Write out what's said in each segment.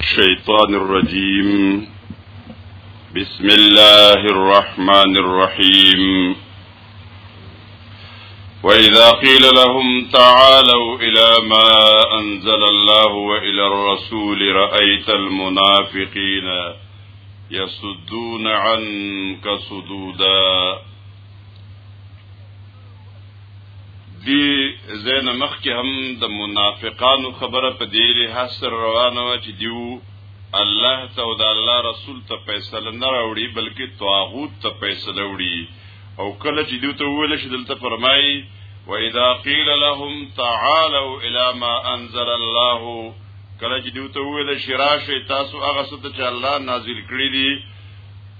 الشيطان الرجيم بسم الله الرحمن الرحيم وإذا قيل لهم تعالوا إلى ما أنزل الله وإلى الرسول رأيت المنافقين يصدون عنك صدودا دی زین مخ کې هم د منافقانو خبره په دی لحاظ سره روانه و چې دیو الله ته او د الله رسول ته فیصله نه راوړي بلکې طاغوت ته فیصله وړي او کله چې دیو ته ویل شي دلته فرمایي واذا قيل لهم تعالوا الى ما انزل الله کله چې دیو ته ویل شي راشي تاسو هغه څه چې الله نازل کړی دي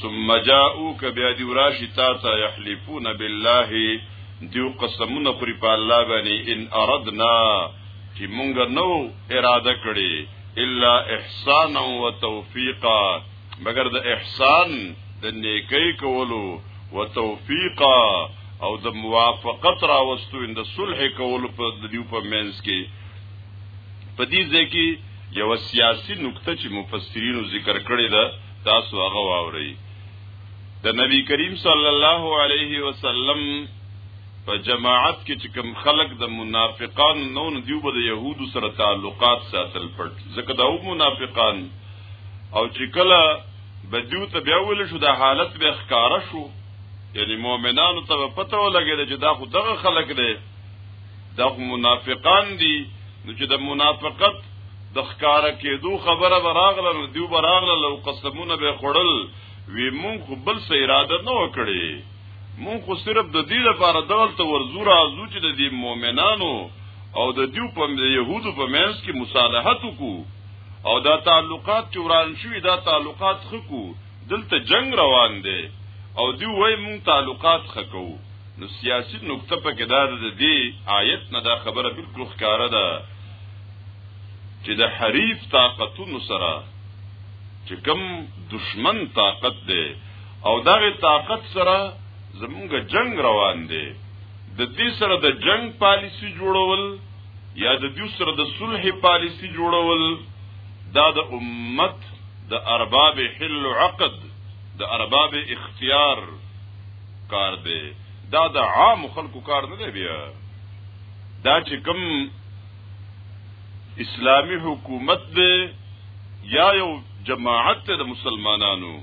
ثم جاءوك بیا دی وراشی تا ته یحلفون بالله دیو قسمونه خوري په الله باندې ان اردنا چې مونږ نو اراده کړې الا احسانا وتوفیقا مگر د احسان د نیکی کولو وتوفیقا او د موافقت راوستو اند صلح کولو په دیو په منځ کې په دې ځکه یو سیاسی نکته چې مفسرینو ذکر کړې ده تاسو هغه واورئ د نبی کریم صلی الله علیه وسلم په جماعت کې چې کوم خلق د منافقان نو نه دیو به د يهودو سره تعلقات ساتل پټ ځکه دا و منافقان او چې کله بدیو ته بیا ول شو د حالت به ښکارا شو یعنی مؤمنانو ته پته ولګید چې دا خو دغه خلق دی دا منافقان دي نو چې د منافقت د ښکارا کېدو خبره براغله نو دیو براغله لو قسمونه به خړل وی مونږ بل څه اراده نه وکړي مونږ خو صرف د دې لپاره دغلت ورزو راځو چې د دې مؤمنانو او د دیو په يهودو په منځ کې مصالحت وکړو او دا تعلقات چې وران شوي دا تعلقات خکو دلته جنگ روان دی او دی وای مونږ تعلقات خکو نو سیاسی نقطه په کې دا ده دی آیت نه دا خبره بالکل ښکاره ده چې د حریف طاقتونو سره چې کم دشمن طاقت دی او دغه طاقت سره زمونږ جنگ روان دی د دې سره د جنگ پالیسی جوړول یا د دې سره د صلح پالیسی جوړول دا د امت د ارباب حل عقد د ارباب اختیار کار دی دا د عام خلکو کار نه دی بیا دا چې کوم اسلامی حکومت دی یا یو جماعت د مسلمانانو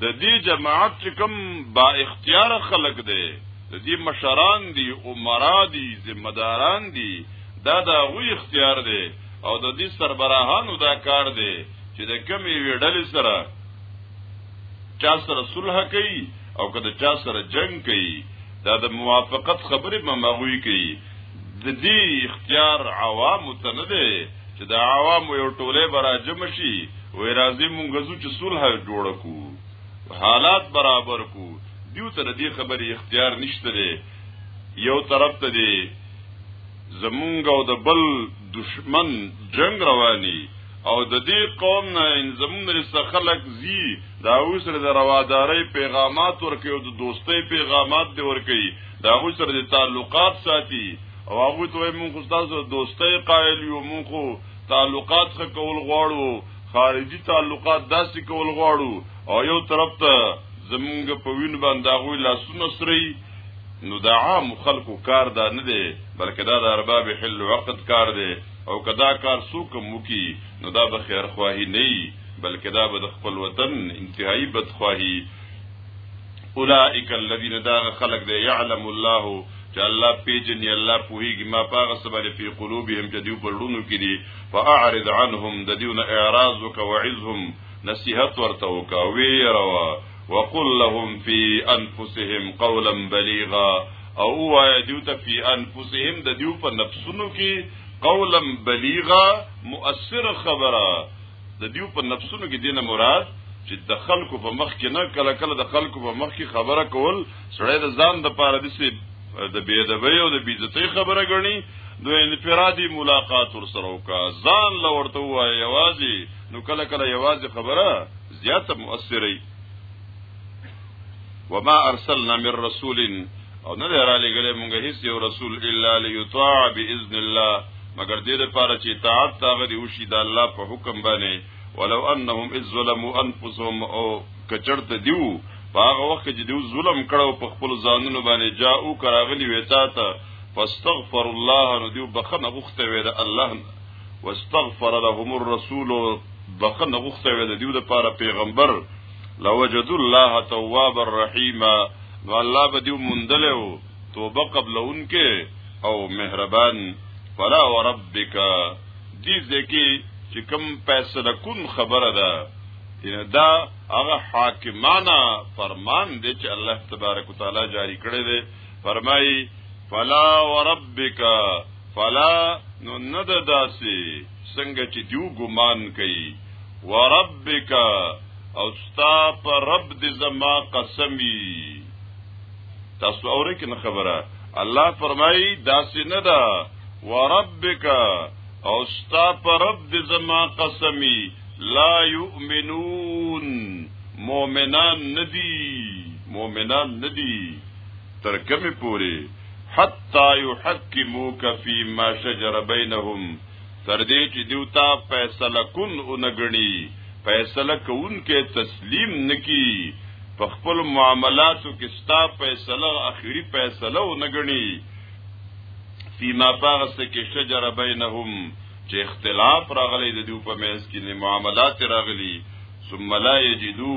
د دې جماعت چې کوم با اختیار خلک دی د دې مشران دي عمرا دي ذمہ داران دي دا د غوی اختیار دی او د دې سربراهانو دا کار دی چې د کمی ویډل سره چا سره صلح کوي او کله چا سره جنگ کوي دا د موافقت خبره ممغوي کوي د دې اختیار عوام ته نه دی چې د عوام یو ټوله براجم شي وې راځي مونږ زو چې صلح جوړ کو حالات برابر کو دیو ته دې خبرې اختیار نشته دی یو طرف ته دی زمونږ او د بل دشمن جنگ رواني او د دې قوم نه ان زمون رسه خلق زی دا اوسره د رواداري پیغامات ورکي او د دوستۍ پیغامات دی ورکي دا اوسره د تعلقات ساتي او هغه ته مونږ خو تاسو دوستۍ قائل یو مونږ خو تعلقات څخه کول غواړو خارجي تعلقات داسې کول غواړو او یو طرف ته زمونږ په وین باندې هغه لاسونه سري نو دا عام خلکو کار دا نه دی بلکې دا د ارباب حل وقت کار دی او کدا کار څوک موکي نو دا به خیر خواهی نه وي بلکې دا به د خپل وطن انتهایی بدخواهی اولئک الذین دا خلق دی یعلم الله چې الله پیجنې الله پوهیږي ما پاغه سبب په قلوبهم چې دیو پرړونو کې دي فاعرض عنهم د دیونه اعراض وکوعزهم نصیحت ورته وکوي روا وقل لهم فی انفسهم قولا بلیغا او وایا دیو ته فی انفسهم د دیو په نفسونو کې قولا بلیغا مؤثر خبره د دیو په نفسونو کې دینه مراد چې د خلکو په مخ کې نه کله کله د خلکو په مخ کې خبره کول سړی د ځان د پاره د سي د بی ادبی او د بی عزتۍ خبره غني دوی انفرادي ملاقات ور سره وکا ځان لورته وای یوازي نو کله کله یوازي خبره زیاته مؤثرې وما ارسلنا من رسول او نه را لګلې مونږ هیڅ یو رسول الا ليطاع باذن الله مگر دې لپاره چې اطاعت تاغه دی وشي د الله په حکم باندې ولو انهم اذ ظلموا انفسهم او کچرت دیو هغه وخت چې دیو ظلم کړو په خپل ځانونو باندې جاءو کراغلی وتا ته فاستغفر الله نو دیو بخنه غوښته وې د الله واستغفر لهم الرسول بخنه غوښته وې د دیو د پاره پیغمبر لوجد الله تواب الرحیم نو الله به دیو مندلو توبه قبل انکه او مهربان فلا وربک دې ځکه چې کوم فیصله کون خبره ده دا هغه حاکمانه فرمان دی چې الله تبارک وتعالى جاری کړی دی فرمایي فلا وربک فلا نو ند داسي څنګه چې دیو ګمان کوي وربک او ستا په رب دې زما قسمی تاسو اورئ کنه خبره الله فرمایي داسې نه ده وربک او ستا په رب دې زما قسمی لا یؤمنون مؤمنان ندی مؤمنان ندی تر کومه پوری حتا یحکموک فی ما شجر بینهم تر دې چې دیو تا فیصله کن اونګنی فیصله کون کې تسلیم نکی په خپل معاملاتو کې ستا فیصله اخیری فیصله اونګنی فی ما فارس کې شجر بینهم چې اختلاف راغلی د دیو په منځ کې معاملات راغلی ثم لا یجدو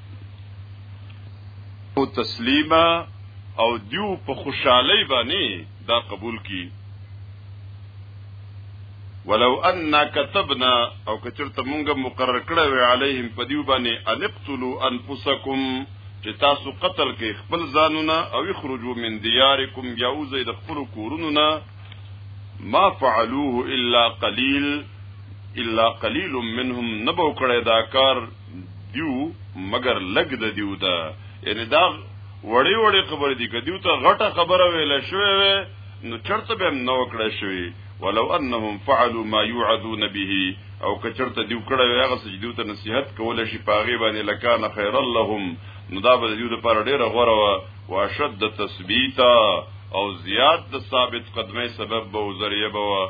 او تسلیمه او دیو په خوشحالی باندې دا قبول کی ولو ان كتبنا او کچرته مونږه مقرر کړو علیهم پدیو باندې ان اقتلوا انفسکم چې تاسو قتل کې خپل ځانونه او اخرجوا من دیارکم یا وزید خپل کورونو نه ما فعلوه الا قليل الا قليل منهم نبو کړه دا کار دیو مگر لګ د دیو دا یعنی دا وړې وړې خبرې دي که دیو ته غټه خبره ویل شوې وي نو چرته به هم نه وکړای شي ولو انهم فعلوا ما يوعظون به او که چرته دیو کړه وي هغه چې دیو ته نصيحت کول شي پاغي باندې لکان خیر لهم نو دا به دیو لپاره ډیره غوره وا واشد تثبیتا او زیات د ثابت قدمه سبب به ذریعہ به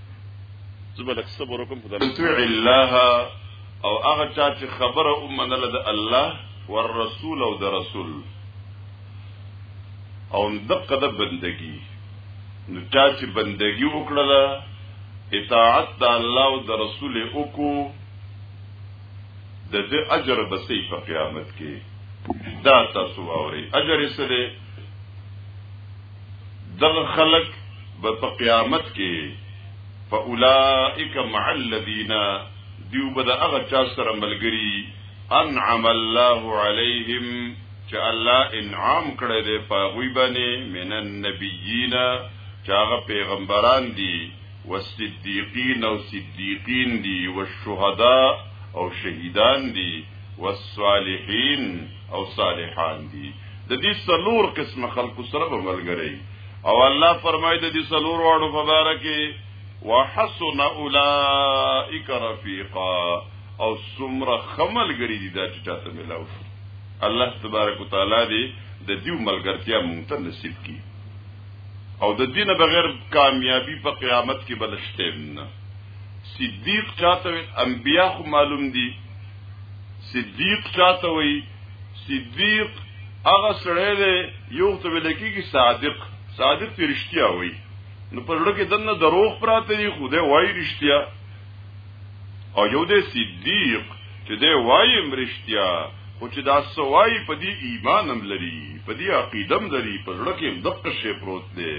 زبلک صبر وکم په دغه تو الله او هغه چا چې خبره ومنله د الله ور رسول او د رسول او دقه د بندگی نو چا چې بندگی وکړله اطاعت د الله او د رسول وکړو د دې اجر بسې په قیامت کې دا تاسو اوري اجر یې سره دغه خلق به په قیامت کې فاولائک مع الذین دیو به د هغه چا سره ملګری انعم الله علیهم چې الله انعام کړی دی په غوی باندې من النبیین چې هغه پیغمبران دي والصدیقین او صدیقین دي والشهداء او شهیدان دي والصالحین او صالحان دي د دې څلور قسم خلکو سره به ملګری او الله فرمایي د دې څلور واړو په باره کې وحسن اولئک رفیقا او سمره خمل ګری دي دا چې تاسو ملاو الله تبارک وتعالى دې د دې ملګرتیا مونږ ته نصیب کړي او د دین بغیر کامیابی په قیامت کې بلشته نه صدیق چاته انبیا خو معلوم دي صدیق چاته وی صدیق هغه سړی دی یو ته ویل کېږي صادق صادق ته رښتیا وایي نو په لړ کې دنه دروغ پراته دي خدای وایي رښتیا او یو دی صدیق چې دی وایي مرشتیا خو چې دا سوای په دې ایمان هم لري په دې عقیده هم لري په لړ کې دقه شی پروت دی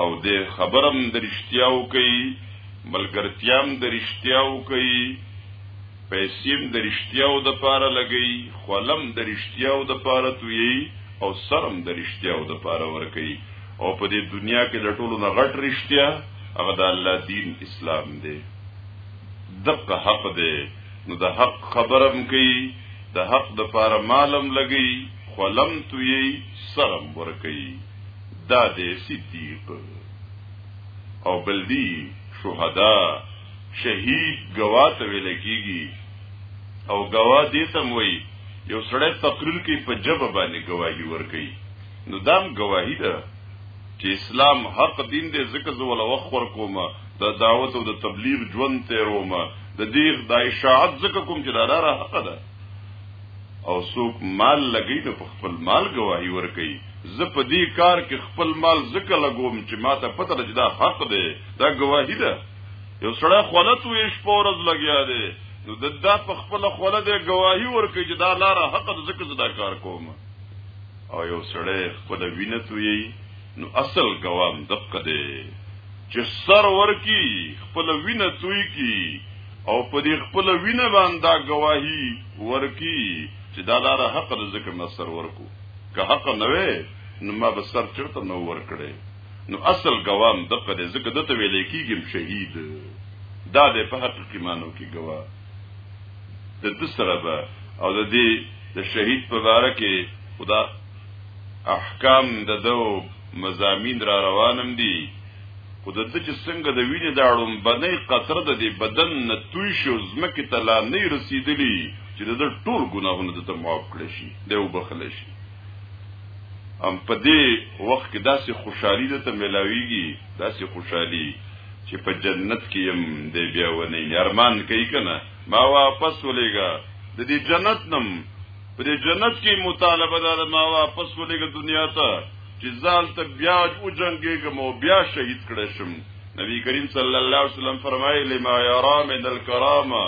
او د خبرم د رښتیاو کوي ملګرتیام د رښتیاو کوي پیسیم د رښتیاو د پاره لګي خولم د رښتیاو د پاره توي او سرم د رښتیاو د پاره ور کوي او په دې دنیا کې د ټولو نه غټ رښتیا هغه د الله دین اسلام دی دغه حق دی نو د حق خبرم کوي د حق د پاره مالم لګي خولم توي سرم ور کوي دا دی صدیق او بل دی شهدا شهید گواه ته ویل کیږي او گواه دې تم وای یو سړی تقریر کوي په جبه باندې گواهی ور کوي نو دام گواهی ده چې اسلام حق دین دې زکه زول وخت ور کومه د دعوت او د تبلیغ ژوند تیرومه د دې د اشاعت زکه کوم چې دا لاره حق ده او څوک مال لګی نو په خپل مال گواهی ورکړي زه په دې کار کې خپل مال زکه لګوم چې ما ته پته لږ دا حق دی دا گواهی ده یو سړی خولت وې شپورز لګیا دی نو د دا په خپل خوله دی گواهی ورکړي چې دا لار حق ده زکه زه دا کار کوم او یو سړی خپل وینه توي نو اصل گوام دقه دی چې سر ورکی خپل وینه توي کی او په دې خپل وینه باندې گواهی ورکی چې دا لار حق د ذکر نه سر ورکو که حق نه وي نو ما به سر چرته نو ورکړي نو اصل گوام دغه دې ذکر دته ویل کیږي شهید دا د په حق کې مانو کې گواه د د سره به او د دې د شهید په اړه کې خدا احکام د دو مزامین را روانم دي خو د دې چې څنګه د وینې د اړوم بنې قطره د دې بدن نه توی شو زمکه ته لا نه رسیدلی چې د ټول ګناهونه د معاف کړی شي د وبخل شي ام په دې وخت کې داسې خوشحالي ده ته ملاويږي داسې خوشحالي چې په جنت کې يم دې بیا ونی ارمان کوي کنه ما واپس ولېګا د دې جنت نم په دې جنت کې مطالبه ده ما واپس ولېګا دنیا ته چې ځان ته بیا وجنګېږم او بیا شهید کړی شم نبی کریم صلی الله علیه وسلم فرمایي لما یرا من الکرامه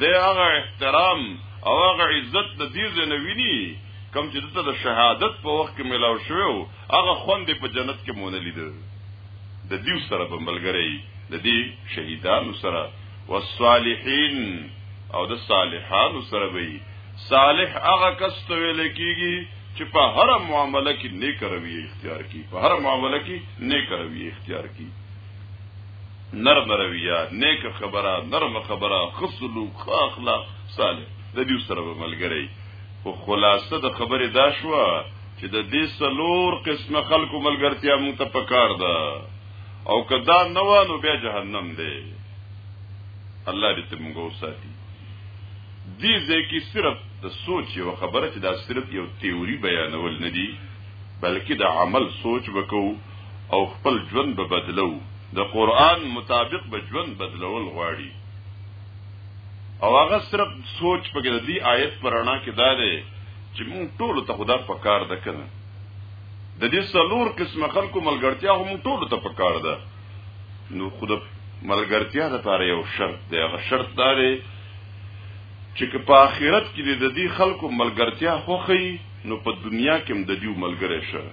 د هغه احترام او هغه عزت د دې نه ویني کم چې دته د شهادت په وخت کې ملاو شو هغه خوند په جنت کې مونږ لیدل د دیو سره په ملګری د دې شهیدانو سره والصالحین او د صالحانو سره به صالح هغه کس ته ویل کیږي چې په هر معاملې کې نیک رویه اختیار کی په هر معاملې کې نیک رویه اختیار کی نرم رویه نیک خبره نرم خبره خصلو اخلاق صالح د دې سره به ملګری او خلاصه د خبره دا شو چې د دې سلور قسمه خلکو ملګرتیا مونږ ته پکار ده او کدا نوانو بیا جهنم دی الله دې ته موږ وساتي دې ځای کې صرف د سوچ یو خبره چې دا صرف یو تیوري بیانول نه دي بلکې د عمل سوچ وکاو او خپل ژوند به بدلو د قران مطابق به ژوند بدلول غواړي او هغه صرف سوچ په دې آیت پرانا کې دا دی چې موږ ټول ته خدا په کار ده کنه د دې څلور قسم خلکو ملګرتیا هم ټول ته په کار ده نو خود ملګرتیا د پاره یو شرط دی هغه شرط دا دی چې په آخرت کې د دې خلکو ملګرتیا خوخی نو په دنیا کې هم د دې ملګری شه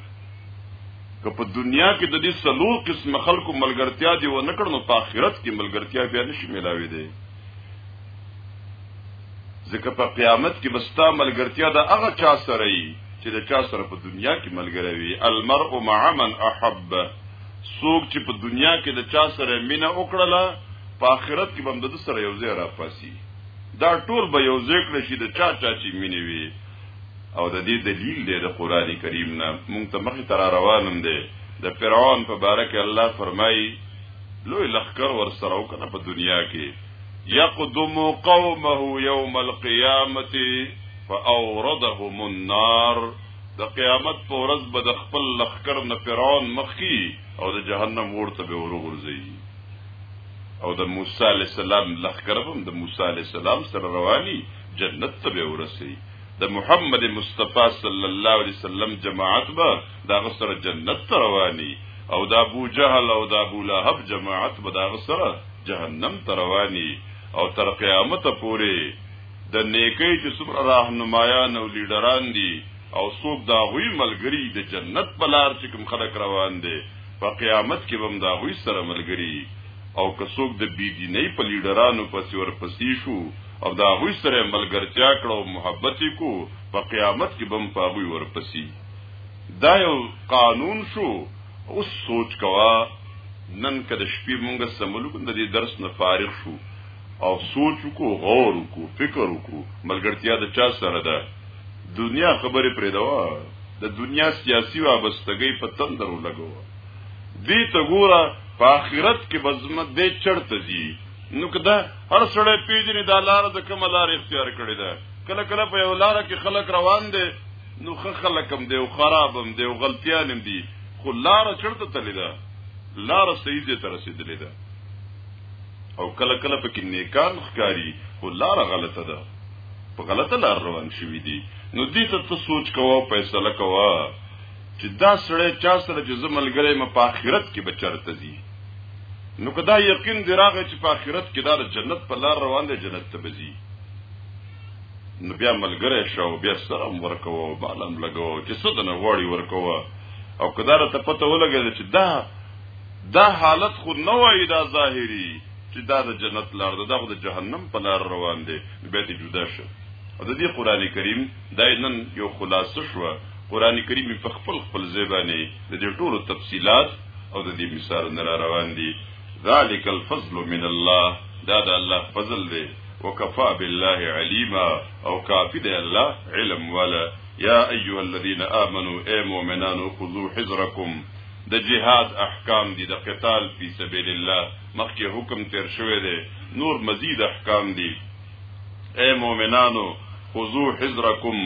که په دنیا کې د دې سلو قسم خلکو ملګرتیا دی و نه کړنو په آخرت کې ملګرتیا بیا نشي ملاوي دی ځکه په قیامت کې بستا ملګرتیا د هغه چا سره وي چې د چا سره په دنیا کې ملګری وي المرء مع من احب څوک چې په دنیا کې د چا سره مینه وکړله په آخرت کې به هم د سره یو ځای راپاسي دا ټول به یو ځای کړی شي د چا چا چې مینه وي او د دې دلیل دی د قران کریم نه مونږ ته مخې تر روانم دی د فرعون په باره کې الله فرمایي لوی لخر ور سره وکنه په دنیا کې یقدم قومه یوم القیامت فاوردهم النار د قیامت پر ورځ به د خپل لخر نه فرعون مخکی او د جهنم ورته به ورغورځي او د موسی علی السلام لخر هم د موسی علی السلام سره رواني جنت ته به ورسي د محمد مصطفی صلی الله علیه وسلم جماعت به دا غسر جنت ته رواني او دا ابو جهل او دا ابو لهب جماعت به دا غسر جهنم ته رواني او تر قیامت پورې د نیکی چې څومره راهنمایان او لیډران دي او څوک دا غوي ملګری د جنت په لار چې کوم خلک روان دي په قیامت کې هم دا غوي سره ملګری او که څوک د بی دیني په لیډرانو پسې ورپسې شو او دا غوي سره ملګرتیا کړو محبت کو په قیامت کې بم پاغوي ورپسې دا یو قانون شو اوس سوچ کوا نن کده شپې مونږ سملو د دې درس نه فارغ شو او سوچ کو غور کو فکر کو ملګرتیا د چا سره ده دنیا خبره پرې دوا د دنیا سیاسي وابستګۍ په تندرو لګو دې ته ګوره په آخرت کې بزمت دې چړته دي نو کدا هر سړی پیژنې دا لار د کومه لار اختیار کړې ده کله کله په یو لار کې خلک روان دي نو خخلکم دیو خرابم دیو غلطیانم دی خو لار چرته تللی ده لار صحیح دې تر رسیدلې ده او کله کله پکې نیکان ښکاری خو لار غلطه ده په غلطه لار روان شوی دی نو دې ته ته سوچ کوه فیصله کوه چې دا سړی چا سره چې زملګری م په آخرت کې بچرته دي نو که دا یقین دی راغی چې په آخرت کې دا جنت په لار روان دی جنت ته بځي نو بیا ملګری شو بیا سلام ورکوه او بالام لګوه چې څه دنه غواړي ورکوه او کدار ته پته ولګی چې دا دا حالت خو نه وای دا ظاهری چې دا د جنت لار ده دا خو د جهنم په لار روان دی بیا دې جدا شو او د دې قران کریم دا نن یو خلاصه شو قران کریم په خپل خپل زبانه د دې ټولو تفصيلات او د دې مثال نه روان دي ذالک الفضل من الله دا د الله فضل دی وکفا بالله علیما او کافی دی الله علم والا یا ایها الذین آمنو اے مؤمنانو خذو حذرکم د جهاد احکام دي د قتال فی سبیل الله مخکې حکم تیر شوی دی نور مزید احکام دي اے مؤمنانو خذو حذرکم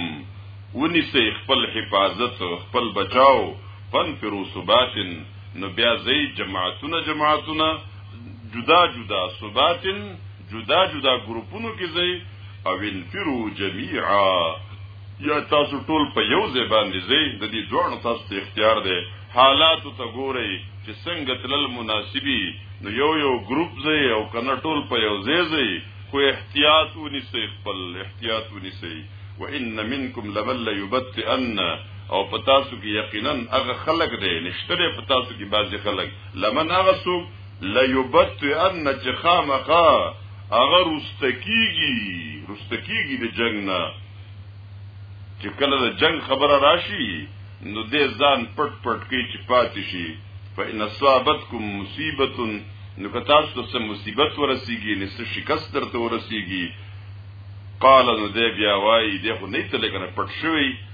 ونیسئ خپل حفاظت خپل بچاو فنفروا ثبات نو بیا زی جماعتونه جماعتونه جدا جدا ثباتن جدا جدا ګروپونو کې ځئ او انفرو جميعا یا تاسو ټول په یو ځای باندې ځئ د دې دوه تاسو ته اختیار دی حالات ته ګورئ چې څنګه تلل مناسبي نو یو یو ګروپ ځئ او کنه ټول په یو ځای ځئ خو احتیاط ونیسئ خپل احتیاط ونیسئ وان منکم لمن ليبتئن او پتاسو کې یقینا هغه خلق دی نشته پتاسو کې بعضي خلق لمن هغه څوک لیبتئن چې خامخا هغه رستکیږي رستکیږي د جنگ نه چې کله د جنگ خبره راشي نو دې ځان پټ پټ کوي چې پاتې شي فإن أصابتكم مصیبت نو که تاسو ته مصیبت ورسیږي نو څه شکست درته ورسیږي قال نو دې بیا وایي دې خو نه تل کنه پټ شوی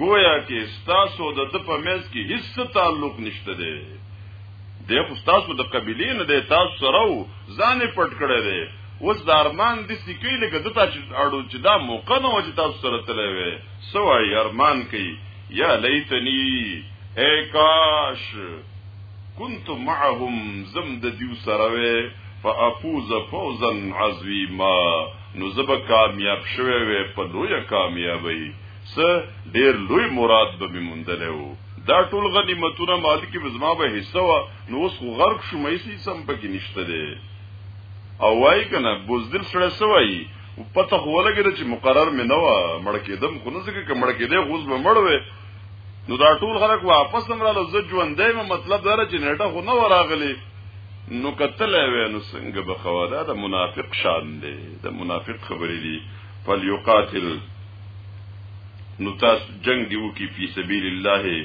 گویا کې ستاسو د د په منځ کې هیڅ تعلق نشته دی د خو ستاسو د قبیلې نه دی تاسو سره و ځان پټ کړی دی اوس د ارمان د سکی لکه د تاسو اړو چې دا موقع نه و چې تاسو سره تللی وي سوای ارمان کوي یا لیتنی اے کاش كنت معهم زم د دیو سره وي فافوز فوزا عظیما نو زب کامیاب شوه وي په لوی کامیابی څه ډیر لوی مراد به می مونډلې وو دا ټول غنیمتونه مال کې بزما به حصہ وا نو اوس غرق شوم هیڅ سم پکې نشته دی او وای کنه بوزدل سره سوای او پته خو لګید چې مقرر مې نه و مړ کېدم خو نه ځکه مړ کېدې غوز به مړ وې نو دا ټول خلک واپس هم رااله زه ژوندې مې مطلب دا چې نیټه خو نه وراغلی نو کتل وې نو څنګه به خواله دا منافق شان دی دا منافق خبرې دي فلیقاتل نو تاسو جنگ دی وکي په سبیل الله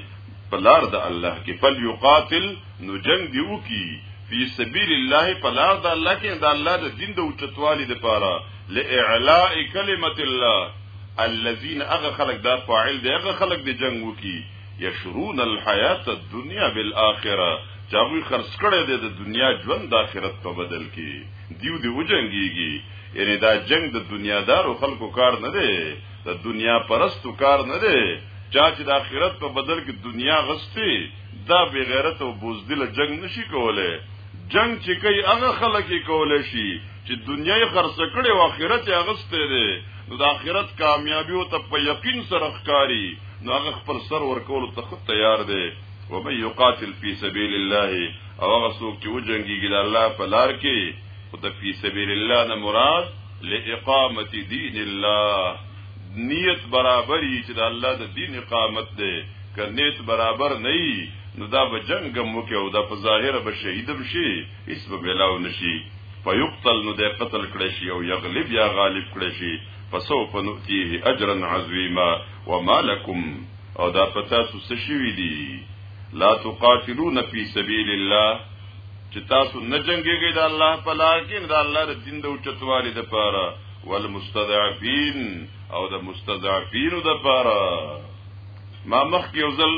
په لار د الله کې فل یقاتل نو جنگ دی وکي په سبیل الله په لار د الله کې د الله د دین د اوچتوالي لپاره لاعلاء کلمت الله الذين اغه خلق دا فاعل دی اغه خلق دی جنگ وکي یشرون الحیات الدنیا بالاخره چاوی خرڅ کړي د دنیا ژوند د آخرت په بدل کې دیو دی وجنګیږي یعنی دا جنگ د دنیا دارو خلکو کار نه دی د دنیا پرستو کار نه دی چا چې د آخرت په بدل کې دنیا غستی دا بی غیرت او بوزدل جنگ نشي کولای جنگ چې کوي هغه خلک کولای شي چې دنیا یې خرڅ کړي او آخرت یې غسته دی نو د آخرت کامیابی او ته په یقین سره ښکاری نو هغه خپل سر ورکول ته تیار دی ومن يقاتل في سبيل الله او هغه څوک چې وجنګيږي د الله په لار کې او د في سبيل الله نه مراد لاقامه دين الله نیت برابر یی چې د الله د دین اقامت ده که نیت برابر نه یی نو دا به جنگ مو کې او دا په ظاهر به شهید بشي هیڅ به ملاو نشي فیقتل نو د قتل کړي شي او یغلب یا غالب کړي شي فسوف نؤتيه اجرا عظیما وما لكم او دا پتا سو څه شوی دی لا تقاتلون فی سبیل الله چې تاسو نه جنگيږئ د الله په لار کې د الله د دین د اوچتوالي د پاره والمستضعفین او د مستضعفین د پاره ما مخ کې ځل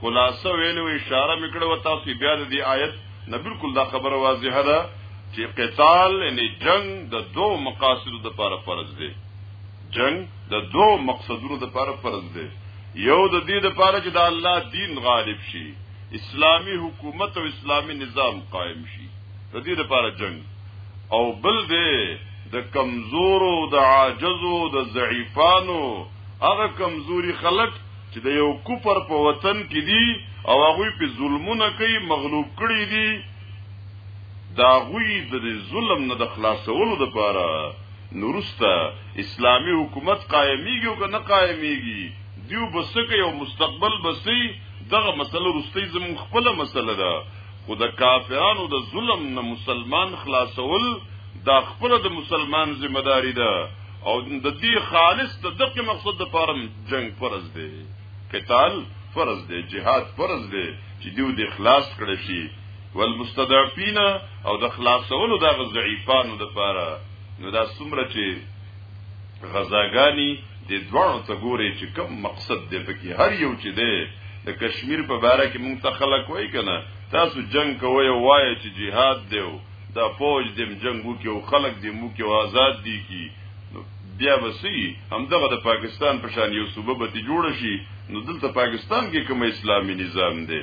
خلاصه ویلو اشاره میکړه و تاسو بیا د دې آیت نه بالکل دا خبره واضحه ده چې قتال یعنی جنگ د دوه مقاصد د لپاره فرض دی جنگ د دوه مقصدونو لپاره فرض دی یو د دې لپاره چې د الله دین غالب شي اسلامی حکومت او اسلامی نظام قائم شي د دې لپاره جنگ او بل دی د کمزورو د عاجزو د ضعیفانو هغه کمزوري خلک چې د یو کوپر په وطن کې دي او هغه په ظلمونه کوي مغلوب کړي دي دا غوی د ظلم نه د خلاصولو لپاره نورسته اسلامی حکومت قائمیږي او که نه قائمیږي دیو بسکه یو مستقبل بسی دغه مسله رستی زمون خپل مسله ده خو د کافرانو د ظلم نه مسلمان خلاصول دا خپل د مسلمان ذمہ داری ده او د دې خالص د دقه مقصد د پاره جنگ فرض دی قتال فرض دی جهاد فرض دی چې دیو د اخلاص کړی شي والمستضعفین او د خلاصولو د ضعیفانو د پاره نو دا څومره چې غزاګانی د دوانو ته ګوري چې کم مقصد دی پکې هر یو چې دی د کشمیر په باره کې مونږ ته خلک وای کنه تاسو جنگ کوی او وای چې jihad دی دا فوج دیم جنگو کې او خلک دې مو کې آزاد دي کی بیا وسی همدغه د پاکستان په شان یو صوبه به جوړ شي نو دلته پاکستان کې کوم اسلامي نظام دی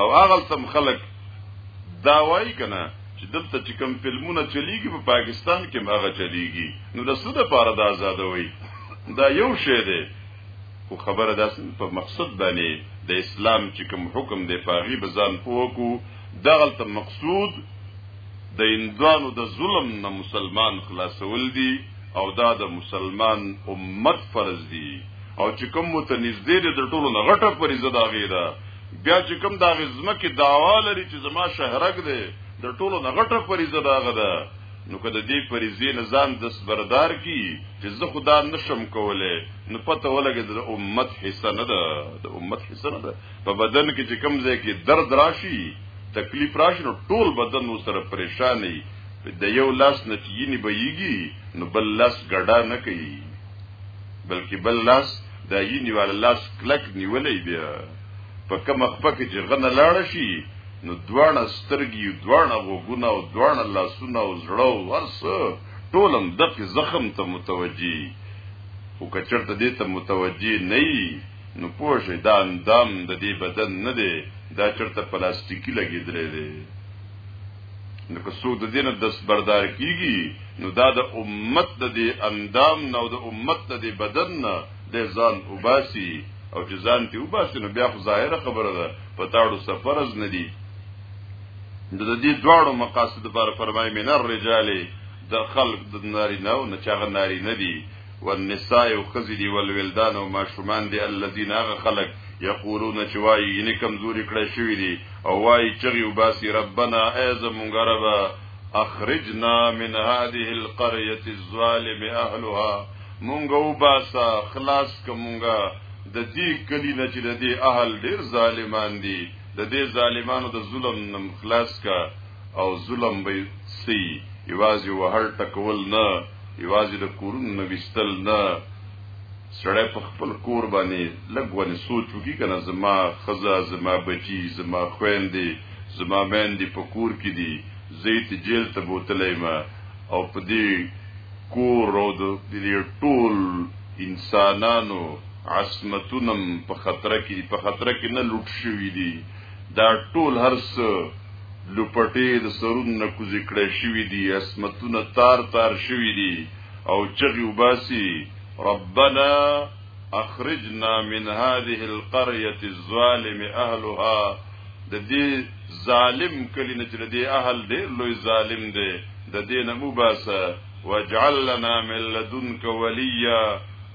او هغه تم خلک دا وای کنه چې دلته چې کوم فلمونه چلیږي په پاکستان کې هغه چلیږي نو د څه لپاره د آزادوي دا یو شی دی خو خبره داس په مقصد باندې د اسلام چې کوم حکم دی پاغي بزان پوکو دغلت مقصود د اندوانو د ظلم نه مسلمان خلاصول دي او دا د مسلمان امت فرض دي او چې کوم ته نږدې د ټولو نه غټه فریضه دا غیره بیا چې کوم دا غزمکه داوا لري چې زما شهرک دی د ټولو نغټه فریضه داغه ده نو کله دې فریضه نه ځان دس بردار کی چې زه خدا نشم کوله نو پته ولګي د امت حصہ نه ده د امت حصہ نه ده په بدن کې چې کم ځای کې درد راشي تکلیف راشي نو ټول بدن و سره پریشان وي د یو لاس نه چینی بهیږي نو بل لاس ګډا نه کوي بلکې بل لاس دا یی نیوال لاس کلک نیولې دی په کوم خپه کې چې غنه لاړ شي نو دوړه سترګي دوړه غوګونه او دوړه لاسونه او زړه او ورس ټولم دغه زخم ته متوجي او کچرته دې ته متوجي نه نو پوه شي دا اندام د دې بدن نه دی دا چرته پلاستیکی لګیدلې دی نو که څوک د دینه دستبردار کیږي نو دا د امت د دې اندام نه او د امت د دې بدن نه د ځان وباسي او چې ځان ته وباسي نو بیا خو ظاهره خبره ده په تاړو سفرز نه دي د دې دواړو مقاصد لپاره فرمایي من الرجال د خلق د ناری نه او نه چاغ ناری نه دي والنساء او خزی دی والولدان او ماشومان دی الذين هغه خلق یقولون چې وایي یې کمزوري کړی شوی دی او وایي چغي وباسي ربنا ایز مونږ رب اخرجنا من هذه القريه الظالم اهلها مونږ وباسا خلاص کومګه د دې کلی نه چې د دې اهل ډیر ظالمان دي د دې ظالمانو د ظلم نم خلاص کا او ظلم به سي یوازې وهل ټکول نه یوازې د کورونو نه وستل نه سړی په خپل کور باندې لګونه سوچ وکړي کنه زما خزه زما بچي زما خويندې زما مېندې په کور کې دي زیت جیل ته بوتلې ما او په دې کور او د دې ټول انسانانو عصمتونم په خطر کې په خطر کې نه لوټ شوې دي دا ټول هر څه لوپټې د سرون نه کوزې کړې شوې دي اسمتونه تار تار شوې دي او چغي وباسي ربنا اخرجنا من هذه القريه الظالم اهلها د دې ظالم کلی نه چې د دې اهل ډېر لوی ظالم دی د دې نه مباسه واجعل لنا من لدنك وليا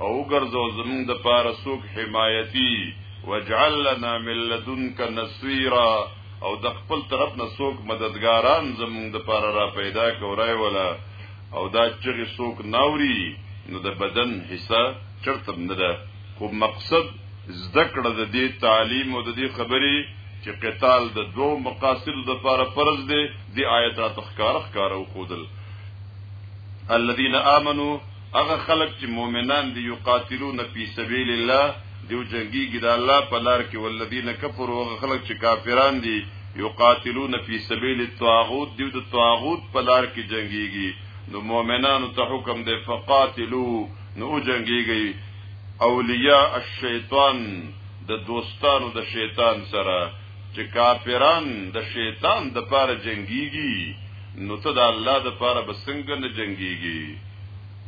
او ګرځو زمونږ د پاره سوک حمایتي وجعل لنا من لدنک نصيرا او د خپل طرف نه څوک مددګاران زمونږ د پاره را پیدا کورای ولا او دا چغې څوک ناوري نو د بدن حصہ چرته نه ده خو مقصد ذکر د دې تعلیم او د دې خبرې چې قتال د دوو مقاصد د لپاره فرض دی د آیت را تخکار خکارو خودل الذين امنوا هغه خلک چې مؤمنان دي یقاتلون فی سبیل الله دیو جنگیږي د الله په لار کې ولذین کفروا هغه خلک چې کافران دي یقاتلون فی سبیل الطاغوت دیو د طاغوت په لار کې جنگیږي نو مؤمنانو ته حکم دی فقاتلو نو جنگیږي اولیاء الشیطان د دوستانو د شیطان سره چې کافران د شیطان د پاره جنگيږي نو ته د الله د پاره بسنګ نه جنگيږي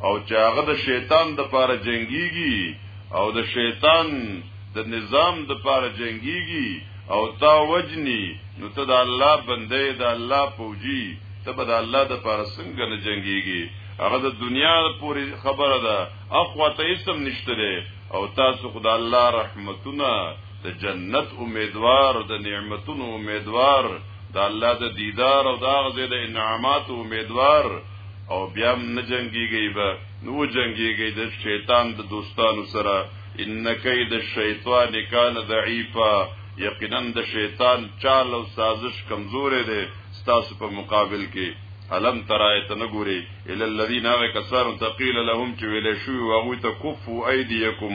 او چې هغه د شیطان د پاره جنگيږي او د شیطان د نظام د پاره جنگيږي او تا وجني نو ته د الله بندې د الله پوجي ته به د الله د پاره څنګه نه جنگيږي هغه د دنیا پوری خبره ده اخوا ته اسم نشته او تاسو خدای الله رحمتونه د جنت امیدوار د نعمتونو امیدوار د الله د دیدار او د هغه د انعامات امیدوار او بیا هم نه جنگیږي به نو جنگیږي د شیطان د دوستانو سره ان کید الشیطان کان ضعیفا یقینا د شیطان چال او سازش کمزورې ده ستاسو په مقابل کې الم ترای ته نه ګوري ال الذين کسانو تقيل لهم چې ویل شو واغوي ته کفو ايديکم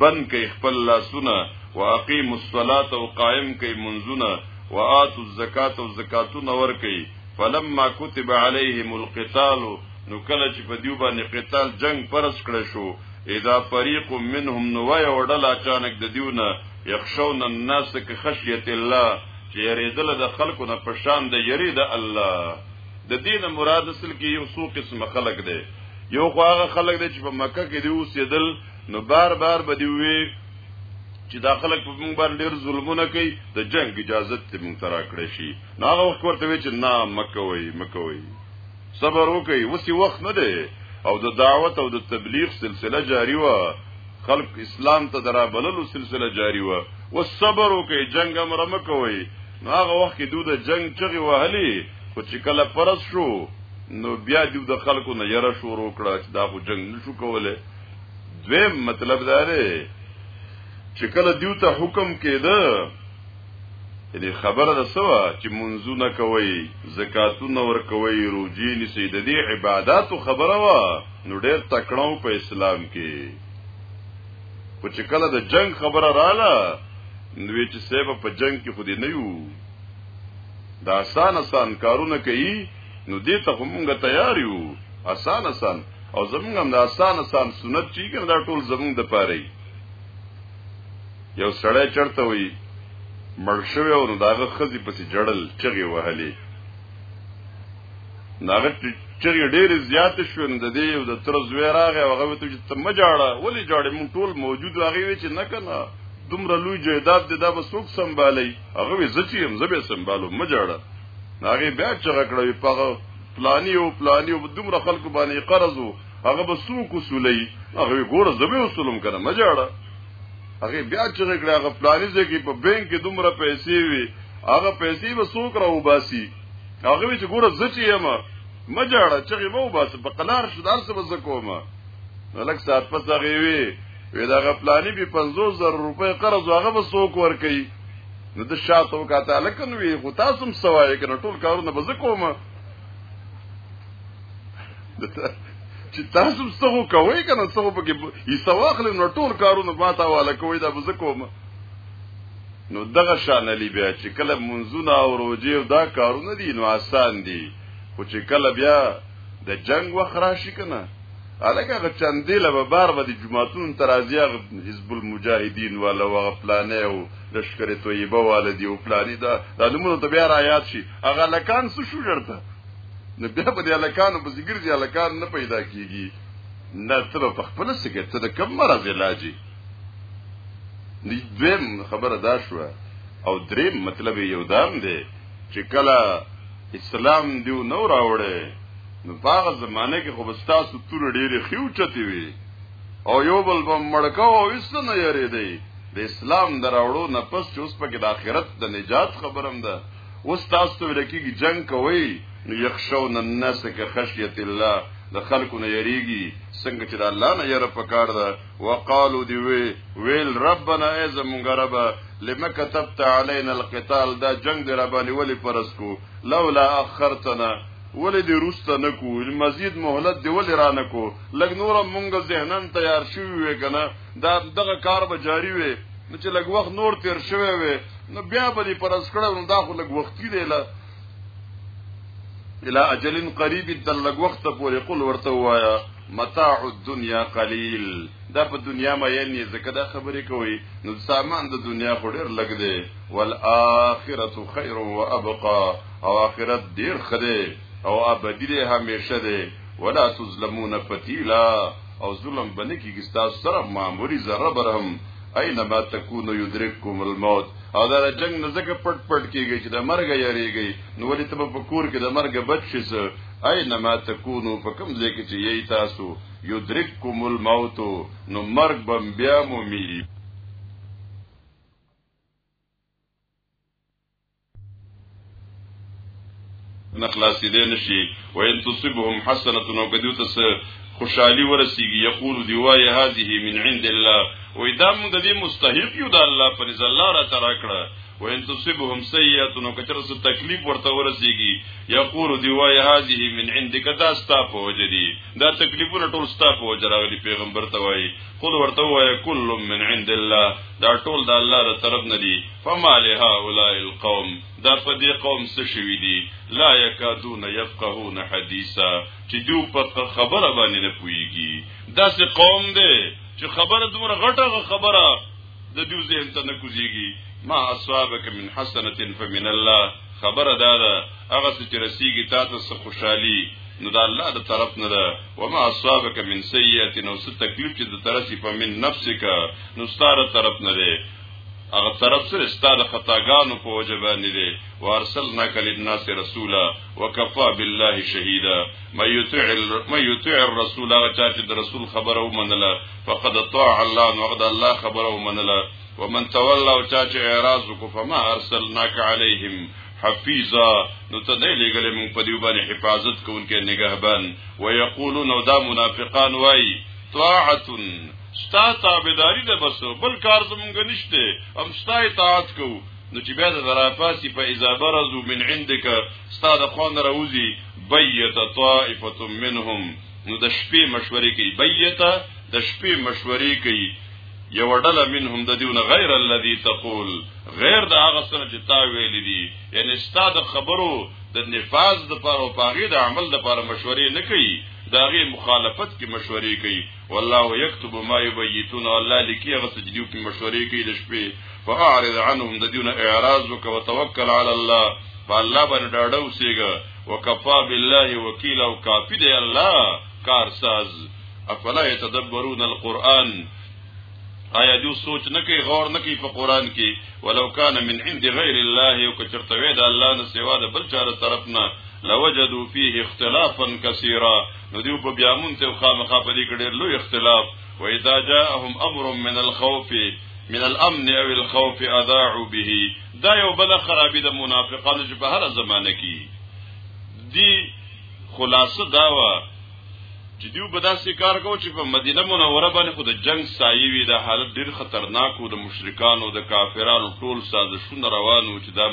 بند کئ خپل لاسونه واقیم الصلاة او قائم کئ منزونه وآتوا الزکات او زکاتونه ور کئ فلما كتب عليهم القتال نو کله چې په دیو باندې قتال جنگ پرس کړ شو اذا فريق منهم نو وای وړل اچانک د دیونه یخشون الناس که خشیت الله چې یریدل د خلکو نه پشان د یری د الله د دین مراد اصل کې یو څو قسم خلق دی یو خو هغه خلق دی چې په مکه کې دی اوسېدل نو بار بار به دی وی چې دا خلک په موږ باندې ډېر ظلمونه کوي د جنگ اجازه ته موږ ترا کړې شي نو هغه وخت ورته وی چې نه مکوي مکوي صبر وکي وسی وخت نه دی او د دعوت او د تبلیغ سلسله جاری و خلق اسلام ته درا بللو سلسله جاری و والصبر وکي جنگ امر مکوي نو هغه وخت کې دوی د جنگ چغي وهلي خو چې کله پرس شو نو بیا دوی د خلکو نه یره شروع کړه چې دا خو جنگ نشو کوله دویم مطلب دا دی چې کله دیو ته حکم کېده دې خبره ده سوا چې منځونه کوي زکاتونه ور کوي روزي نسی د دې عبادتو خبره وا نو ډېر تکړو په اسلام کې خو چې کله د جنگ خبره رااله نو چې سبب په جنگ کې خو دې نه یو دا آسان آسان کارونه کوي نو دې ته موږ تیار یو آسان آسان او زمونږ هم د آسان آسان سنت چې کنه دا ټول زمونږ د پاره یو سړی چرته وي مړ شوی او داغه خزي پسې جړل چغي وهلې ناغه چغي ډېر زیات شو نو د دې او د تر زوی راغی هغه ته چې تم جاړه ولې جاړه مون ټول موجود هغه وی چې نه کنه دومره لوی جیداد د دا بسوک سنبالي هغه زچیم زبې سنبالو مجاړه هغه بیا چغه کړوي په پلاني او پلاني او دومره خلکو باندې قرض وو هغه به سو کو سولې هغه ګوره زبې وسولم کنه مجاړه هغه بیا چې کړه هغه پلاني ځکه په بانک کې دومره پیسې وي هغه پیسې به سوک راو باسي هغه چې ګوره زچې یم مجاړه چې مو بس په قلار شدار څه وزکوما لکه سات پس هغه وی وی دا غپلانی به 50000 روپۍ قرض هغه به سوک ور کوي نو د شاته وکاته لکه نو وی خو تاسو هم سوای کنه ټول کارونه به زکوم چې تاسو هم څه کوی کنه څه په کې یې سواخل نو ټول کارونه ما ته والا کوی دا به زکوم نو دغه شان علی بیا چې کله منځونه او روزي او دا کارونه دي نو آسان دي خو چې کله بیا د جنگ وخت راشي کنه الګه چندې له بار به د جمعتون ترازیه حزب المجاهدین ولا وغفلانه او لشکر طیبه والدی او پلاری دا دا نمونه ته بیا را یاد شي هغه لکان څه شو جوړته نو بیا په دې لکانو په ذکر دي لکان نه پیدا کیږي نه ته په خپل سګه ته د کم مرز علاجي دې دویم خبره دا شو او دریم مطلب یو دام دی چې کله اسلام دیو نو راوړې نو هغه زمانه کې خو بستاسو تور ډېری خيوچتي وي او یو بل بم مړکاو او اس نه یری دی د اسلام دراوړو نه پس چې اوس پکې د آخرت د نجات خبرم ده اوس تاسو ته لکېږي جنگ کوي نو یخشون الناس که خشیت الله د خلکو نه یریږي څنګه چې د الله نه یره پکار ده وقالو دی وی ویل ربنا ای زمونږ رب لما كتبت علينا القتال دا جنگ دی ربانی ولی پرس کو لولا اخرتنا ولی دی روسته نکو مزید مهلت دی ولی را نکو لګ نور مونږ ذهنن تیار شوی وکنه دا دغه کار به جاری وي نو چې لږ وخت نور تیر شوی وي نو بیا به دې پرز کړو نو دا خو لږ وختي دی لا الى اجل قریب د لږ وخت پورې قل ورته وایا متاع الدنيا قليل دا په دنیا ما یې نه زکه دا خبرې کوي نو سامان د دنیا خو ډیر لګ دی والآخرة خیر و ابقا او آخرت ډیر خره او ابدی دی همیشه دی ولا تظلمون فتیلا او ظلم بنه کیږي تاسو سره معمولی ذره برهم اينما تكونو يدرككم الموت او دا جنگ نه زکه پټ پټ کیږي چې د مرګ یریږي نو ولې ته په کور کې د مرګ بچ شې سه اينما تكونو په کوم ځای کې چې یی تاسو يدرككم الموت نو مرګ بم بیا مومي نخلاصی دې نشي وان تصبهم حسنه نو کدیو تس خوشحالي ورسیږي یقول دی وای هذه من عند الله وې دا موږ د دې مستحق یو د الله پر ځل الله را ترا کړه وان تصبهم سیئه نو کچره څه تکلیف ورته ورسیږي یقول دی وای هذه من عندك دا ستا په وجدي دا تکلیفونه ټول ستا په وجه راغلي پیغمبر ته وای قل ورته وای کل من عند الله دا ټول د الله تر طرف نه دي فما له هؤلاء القوم دا په دې قوم څه شوی دي لا یکادون یفقهون حدیثا چې دوی په خبره باندې نه پويږي دا څه قوم دی چې خبره دومره غټه خبره د دې ذهن ته نه کوزيږي ما اصابک من حسنه فمن الله خبر ادا ده هغه چې رسیږي تا ته څه خوشحالي نو دا الله د طرف نه ده و ما اصابک من سیئه نو څه تکلیف چې د طرفي په من نفسک نو ستاره طرف نه ده هغه طرف سره ستاده خطاګانو په وجه باندې دي وارسلنا کل الناس رسولا وكفى بالله شهيدا ما يطيع ما يطيع الرسول هغه چې د رسول خبره ومنله فقد طاع الله نو غد الله خبره ومنله ومن تولى او چا چې اعراض وکړ فما ارسلناك عليهم حفيظا نو ته نه لګلې مونږ په دې باندې حفاظت کوونکې نگهبان ويقولون او دا منافقان وای طاعت ستا تابعداري ده بس بل کار زمونږ نشته هم ستا اطاعت کو نو چې بیا د درافاسی په اذا برزو من عندك ستا د خوان راوزی بیت طائفه منهم نو د شپې مشورې کوي بیته د شپې مشورې کوي یو ډله منهم د دیونه غیر الذی تقول غیر د هغه سره چې تا ویل دي یعنی ستاد خبرو د نفاذ د پر او پاغي د عمل د پر مشورې نه کوي داغه مخالفت کې مشورې کوي والله یكتب ما یبیتون الله لکی هغه سجدیو کې مشورې کوي د شپې فاعرض عنهم د دیونه اعراض وک وتوکل علی الله فالله باندې ډاډه اوسېګا وکفا بالله وکیل او کافی دی الله کارساز افلا يتدبرون القرآن آیا جو سوچ نه کوي غور نه کوي په قران کې ولو کان من عند غیر الله او کچرته وې د الله نه سوا د بل چاره طرف نه لوجدوا فيه اختلافا كثيرا نو دیو په بیامون ته خامخا په دې کې ډېر لوی اختلاف و اذا جاءهم امر من الخوف من الامن او الخوف اذاعوا به دا یو بل خرابې د منافقانو چې په هر زمانه کې دی خلاصه دا و چې دیو به داسې کار کوو چې په مدینه منوره باندې خو د جنگ سایه وي دا حالت ډیر خطرناک و د مشرکانو د کافرانو ټول سازشونه روانو چې دا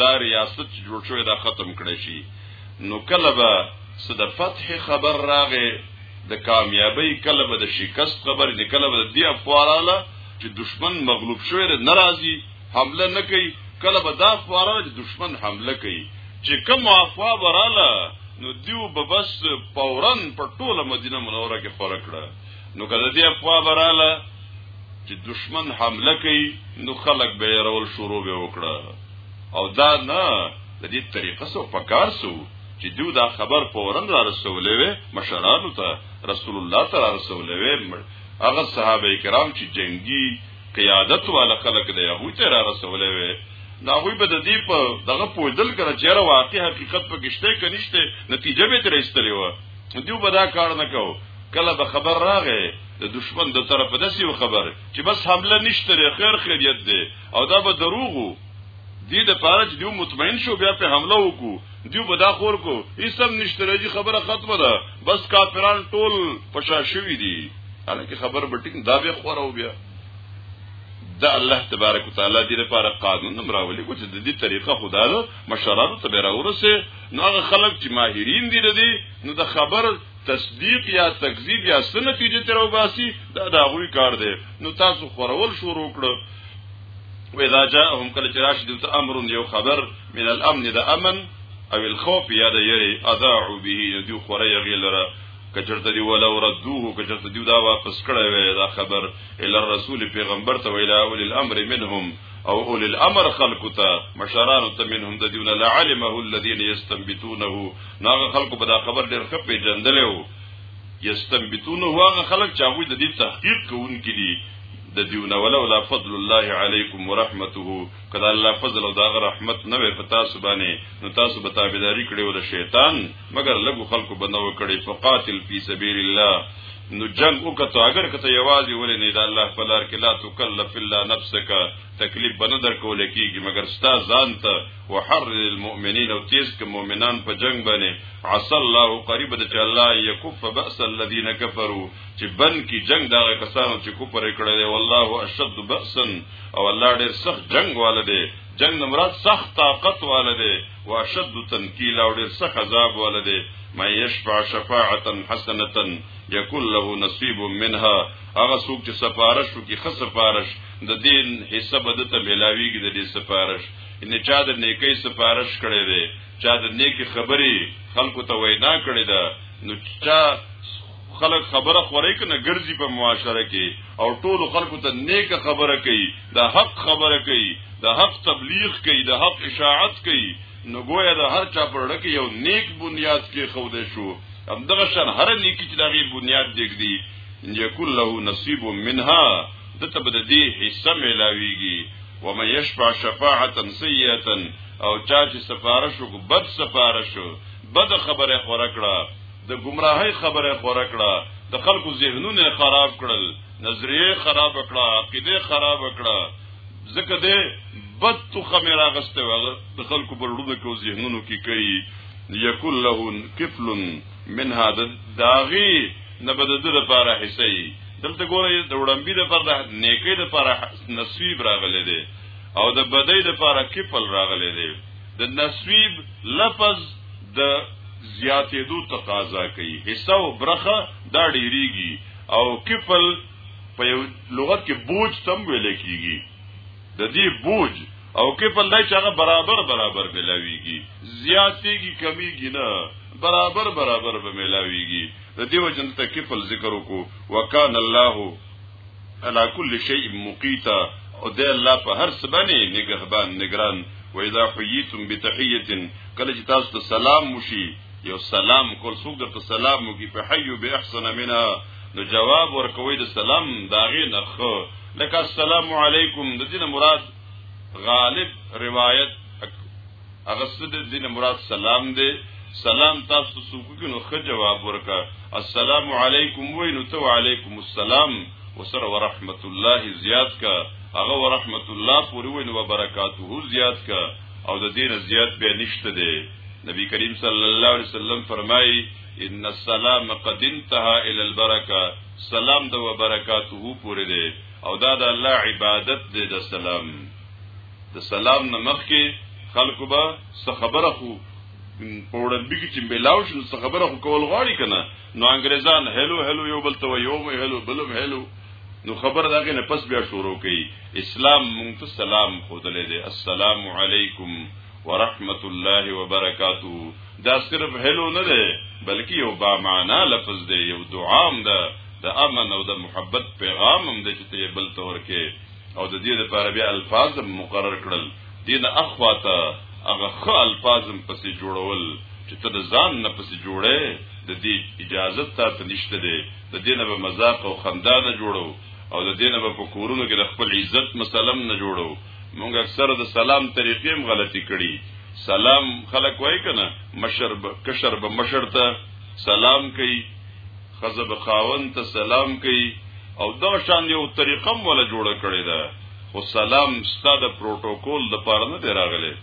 دا ریاست چې جوړ شوی دا ختم کړی شي نو کله به څه د فتح خبر راغې د کامیابی کله به د شکست خبر نه کله به د دی افواراله چې دشمن مغلوب شوی ناراضي حمله نه کوي کله به دا خواره د دشمن حمله کوي چې کوم افوا وراله نو دیو به بس پورن په ټوله مدینه منوره کې خوره کړه نو کله دې افوا وراله چې دشمن حمله کوي نو خلک به رول شروع به وکړه او دا نه د دې طریقه سو پکار سو چې دیو دا خبر پورن را رسولې وې مشرانو ته رسول الله تعالی رسولې وې هغه صحابه کرام چې جنگي قیادت والا خلک دی هغه ته را رسولې وي دا هغه به د دې په دغه پویدل کړه چې را واقع حقیقت په کشته کې نشته نتیجه به ترې استلې و دیو به دا کار نه کو کله به خبر راغې د دشمن د طرف داسې یو خبر چې بس حمله نشته خیر خیریت دی او دا به دروغو دې د پاره چې دیو مطمئن شو بیا په حمله وکړو دیو به دا خور کو هیڅ هم نشته خبره ختمه ده بس کافران ټول پشا شوی دي انا کې خبر به ټیک دا به خور او بیا دا الله تبارک وتعالي دې لپاره قانون نم راولي کو چې د دې طریقه خدا له مشرانو ته به راورسه نو هغه خلک چې ماهرین دي ردي نو د خبر تصدیق یا تکذیب یا څه نتیجه تر وباسي دا د هغوی کار دی نو تاسو خورول شروع کړو واذا جاءهم کله چې راشي دلته امر یو خبر من الامن د امن او الخوف یا د یری اذاعوا به یدو خوره یغیلره کچرته دی ولا وردوه کچرته دی دا واپس کړه وی دا خبر ال رسول پیغمبر ته ویلا اول الامر منهم او اول الامر خلق ته مشران ته منهم د دیونه لعلمه الذين يستنبتونه ناغه خلق په دا خبر ډیر خپې جندلو یستنبتونه هغه خلق چې هغه د دې تحقیق کوونکې دي د دیونه ولولا فضل الله علیکم ورحمته کله الله فضل او دا رحمت نه وي په تاسو باندې نو تاسو به تابعداري کړې ول شیطان مګر لګو خلکو بندو کړي فقاتل فی سبیل الله نو جنگ وکړه اگر کته یوازې ولې نه دا الله په لار کې لا تکلف الا نفسک تکلیف بنه در کول کیږي مګر ستا ځان ته وحر المؤمنین او تیز ک مؤمنان په جنگ باندې عسى الله قریب د چې الله یکف باس الذين كفروا چې بن کی جنگ دا کسانو چې کوپر کړي دی والله اشد باسا او الله ډېر سخت جنگ والده جنگ مراد سخت طاقت والده واشد تنکیل او ډیر سخت عذاب ولده مې یشفع شفاعتا حسنتا یکل له نصیب منها هغه څوک چې سفارش وکي خص سفارش د دین حصہ بده ته ملاویږي د دې سفارش ان چا د نیکی سفارش کړي دي چا د نیکی خبري خلکو ته وینا کړي ده نو چا خلک خبره خوري کنه ګرځي په معاشره کې او ټول خلکو ته نیکه خبره کوي د حق خبره کوي د حق تبلیغ کوي د حق اشاعت کوي نو ګویا د هر چا پر ډکه یو نیک بنیاد کې خوده شو هم دغه شان هر نیکی چې دغه بنیاد دیګدي ان یکل له نصیب منها دته بد دې حصہ ملاویږي ومن یشفع شفاعه سیئه او چا چې سفارش وکړ بد سفارش بد خبره خورکړه د گمراهۍ خبره خوره کړه د خلکو ذهنونه خراب کړل نظریه خراب کړه عقیده خراب کړه ځکه دې بد تو خمیره غسته و د خلکو بلډونه کو ذهنونو کې کوي یکل له کفل من هذا داغي نبد د لپاره حصي دلته ګوره د وړمبي د پر نیکی د پر نصیب راغلي دي او د بدی د پر کفل راغلي دي د نصیب لفظ د زیاتېدو تقاضا کوي حصہ او برخه دا ډیریږي او کفل په لغت کې بوج تم ویل کیږي د دې بوج او کفل دای چې هغه برابر برابر ملاويږي زیاتېږي کمیږي نه برابر برابر به ملاويږي د دې وجنه ته کفل ذکر وکړو وکال الله علا کل شیء مقیتا او دی الله په هر څه باندې نگهبان نگران و اذا حییتم بتحیه کله چې تاسو ته سلام وشي یو سلام کول څوک درته سلام وکي په حیو به احسن منها نو جواب ورکوي د سلام داغه نه خو لکه السلام علیکم د دې مراد غالب روایت هغه څه د دین مراد سلام دی سلام تاسو ته څوک نو ښه جواب ورکا السلام علیکم وای نو ته وعلیکم السلام وسره ورحمت الله زیات کا هغه ورحمت الله پوری وای نو برکاته زیات کا او د دین زیات به نشته دی نبی کریم صلی الله علیه وسلم فرمایي ان السلام قد انتهى الى البرکه سلام د وبرکاته پوری دی او دا د الله عبادت دی د سلام د سلام نه مخکې خلکو به څه خبره خو پوړنبي کې چې ملاو شنو څه خبره خو کول غواړي کنه نو انګريزان هلو هلو یو بل ته یو مې هلو بلم هلو نو خبر داګه نه پس بیا شروع کړي اسلام مونږ ته سلام خودلې دي السلام علیکم ورحمت الله وبرکاتو دا صرف هلو نه ده بلکې یو با معنا لفظ دی یو دعام ده د امن او د محبت پیغام هم د چې بل تور کې او د دې لپاره بیا الفاظ مقرر کړل دین اخواته هغه خ الفاظ پسې جوړول چې ته د ځان نه پسې جوړې د دې اجازه تاسو نشته دی د دې نه به مذاق او خندا نه جوړو او د دې نه به په کورونو کې د خپل عزت مسلم نه جوړو مونږ اکثر د سلام طریقې هم غلطي کړي سلام خلک وای کنه مشر کشر به مشر ته سلام کوي خزه به خاوند ته سلام کوي او دا شان یو طریقه مولا جوړه کړی ده خو سلام ستاده پروتوکول د پاره نه دی راغلی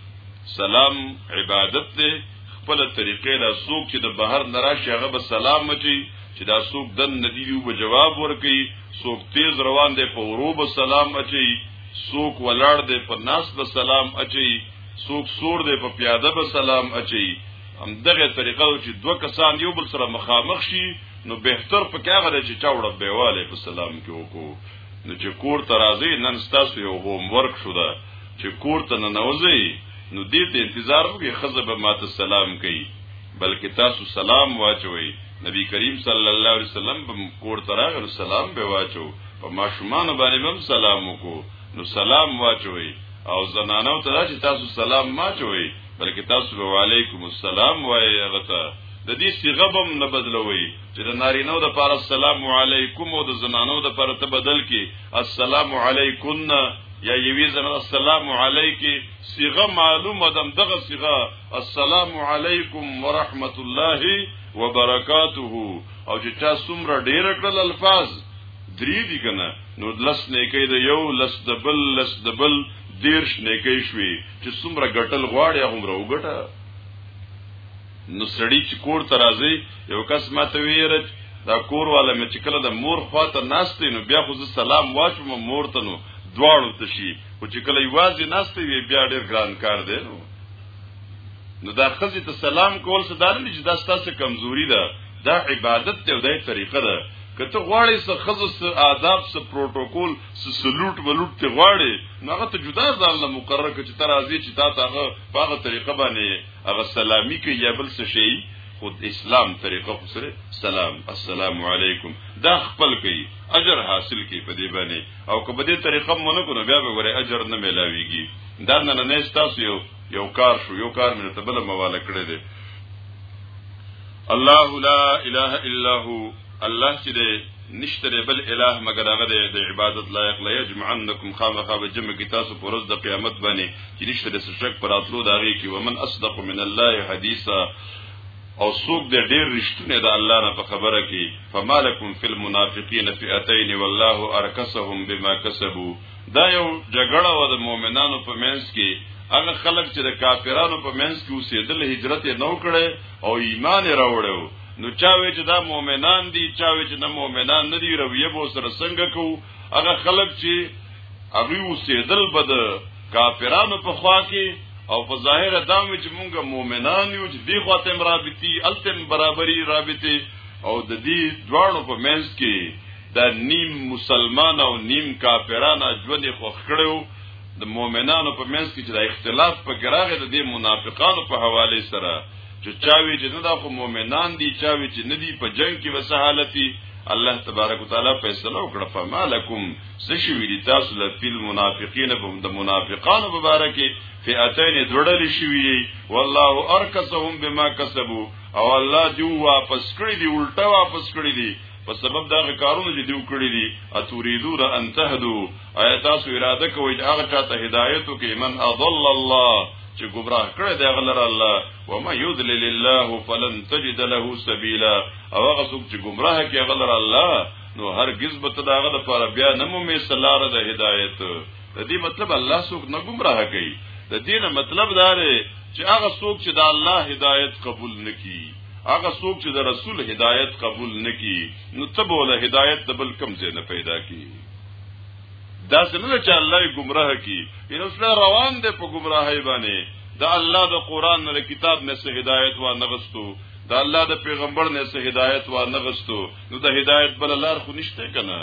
سلام عبادت دی خپل طریقې لا سوق چې د بهر نراشي هغه به سلام مچي چې دا سوق دن ندی یو به جواب ورکي سوق تیز روان دی په ورو به سلام اچي سوق ولاړ دی په ناس به سلام اچي سوق سور دی په پیاده به سلام اچي هم دغه طریقه ده چې دوه کسان یو بل سره مخامخ شي نو بهتر په کاغه ده چې چاوړه بیواله په سلام کې وکړو نو چې کور ته راځي نن ستاسو یو هوم ورک شو ده چې کور ته نه نوځي نو دې ته انتظار وکړي خزه به ماته سلام کوي بلکې تاسو سلام واچوي نبی کریم صلی الله علیه وسلم به کور ته راغلو سلام به واچو په ماشومان باندې هم سلام وکړو نو سلام واچوي او زنانو ته چې تاسو سلام ما چوي بلکې تاسو به علیکم السلام وایي هغه ته د دې صيغه بم نه بدلوي چې د نارینو د پاره السلام علیکم او د زنانو د پاره ته بدل کې السلام علیکن یا یوی زنه السلام علیکی صيغه معلومه دم دغه صيغه السلام علیکم ورحمت الله وبرکاته او چې چا څومره ډیر کړل الفاظ درې دي کنه نو لس نه کې د یو لس د بل لس د بل دیرش نه کې شوي چې څومره ګټل غواړي هغه وګټه نو سړی چې کور ته راځي یو کس ماته ویره دا کور والا مې چې کله د مور خواته ناشته نو بیا خو زه سلام واچوم مور ته نو دواړو ته شي او چې کله یوازې ناشته وي بیا ډېر ګران کار دی نو نو دا خزي ته سلام کول څه دار نه چې دا ستاسو کمزوري ده دا عبادت ته ودای طریقه ده کته غواړي څه خزو څه آداب څه پروتوکول سلوټ ولوټ ته غواړي هغه ته جدا ځان له مقرره کړي تر ازي چې تا ته هغه په هغه طریقه باندې هغه سلامي کوي یا بل څه شي خود اسلام طریقه خو سره سلام السلام علیکم دا خپل کوي اجر حاصل کوي په دې باندې او که په دې طریقه مونږ کو نو بیا به ګوره اجر نه ملاويږي دا نه نه تاسو یو یو کار شو یو کار مې ته بل مواله کړی دی الله لا اله الا هو الله چې دی نشته دی بل اله مګر هغه دی د عبادت لایق لا یجمعنکم خامخا به جمع کی تاسو پر ورځ د قیامت باندې چې نشته د شک پر اتلو دا غي کې ومن اصدق من الله حدیثا او څوک د ډیر رښتونه د الله نه په خبره کې فمالکم فی المنافقین فئتین والله ارکسهم بما کسبوا دا یو جګړه و د مؤمنانو په منځ کې هغه خلک چې د کافرانو په منځ کې اوسېدل هجرت نه وکړي او ایمان راوړل نو چاوي چې دا مؤمنان دي چاوي چې نه مؤمنان نه دي رویه بو سره څنګه کو هغه خلک چې هغه وسیدل بد کافرانو په خوا کې او په ظاهر دا مې چې مونږه مؤمنان یو چې دی خواته مرابطي التن برابرۍ رابطه او د دې دواړو په منځ کې دا نیم مسلمان او نیم کافرانه ژوند خوښ کړو د مؤمنانو په منځ کې چې دا اختلاف په ګراغه د دې منافقانو په حواله سره چې چاوي چې نه دا خو مؤمنان دي چاوي چې ندي په جنگ کې وسهالتي الله تبارک وتعالى فیصله وکړه فمالکم سشوی دي تاسو له فل منافقین په د منافقانو مبارک فئتین دوړل شوی والله ارکسهم بما کسبوا او الله دی واپس کړی دی الټا واپس کړی دی په سبب دا کارونه چې دیو کړی دي اتوریدو را انتهدو آیا تاسو اراده کوئ چې هغه چاته هدایت وکړي من اضل الله چې گمراه کړی دی هغه لره الله و ما یضلل الله فلن تجد له سبیلا او هغه څوک چې گمراه کوي هغه لره الله نو هرگز به ته داغه لپاره بیا نه مو می سلار د هدایت د دې مطلب الله څوک نه گمراه کوي د دې نه مطلب دا دی چې هغه څوک چې د الله هدایت قبول نکي هغه څوک چې د رسول هدایت قبول نکي نو ته به له هدایت د بل کم ځای نه پیدا کی دا څنګه چې الله یې گمراه کی ان اوس روان دی په گمراهی باندې دا الله د قران نه کتاب نه سه هدایت و نغستو دا الله د پیغمبر نه سه هدایت و نغستو نو د هدایت بل لار خو نشته کنه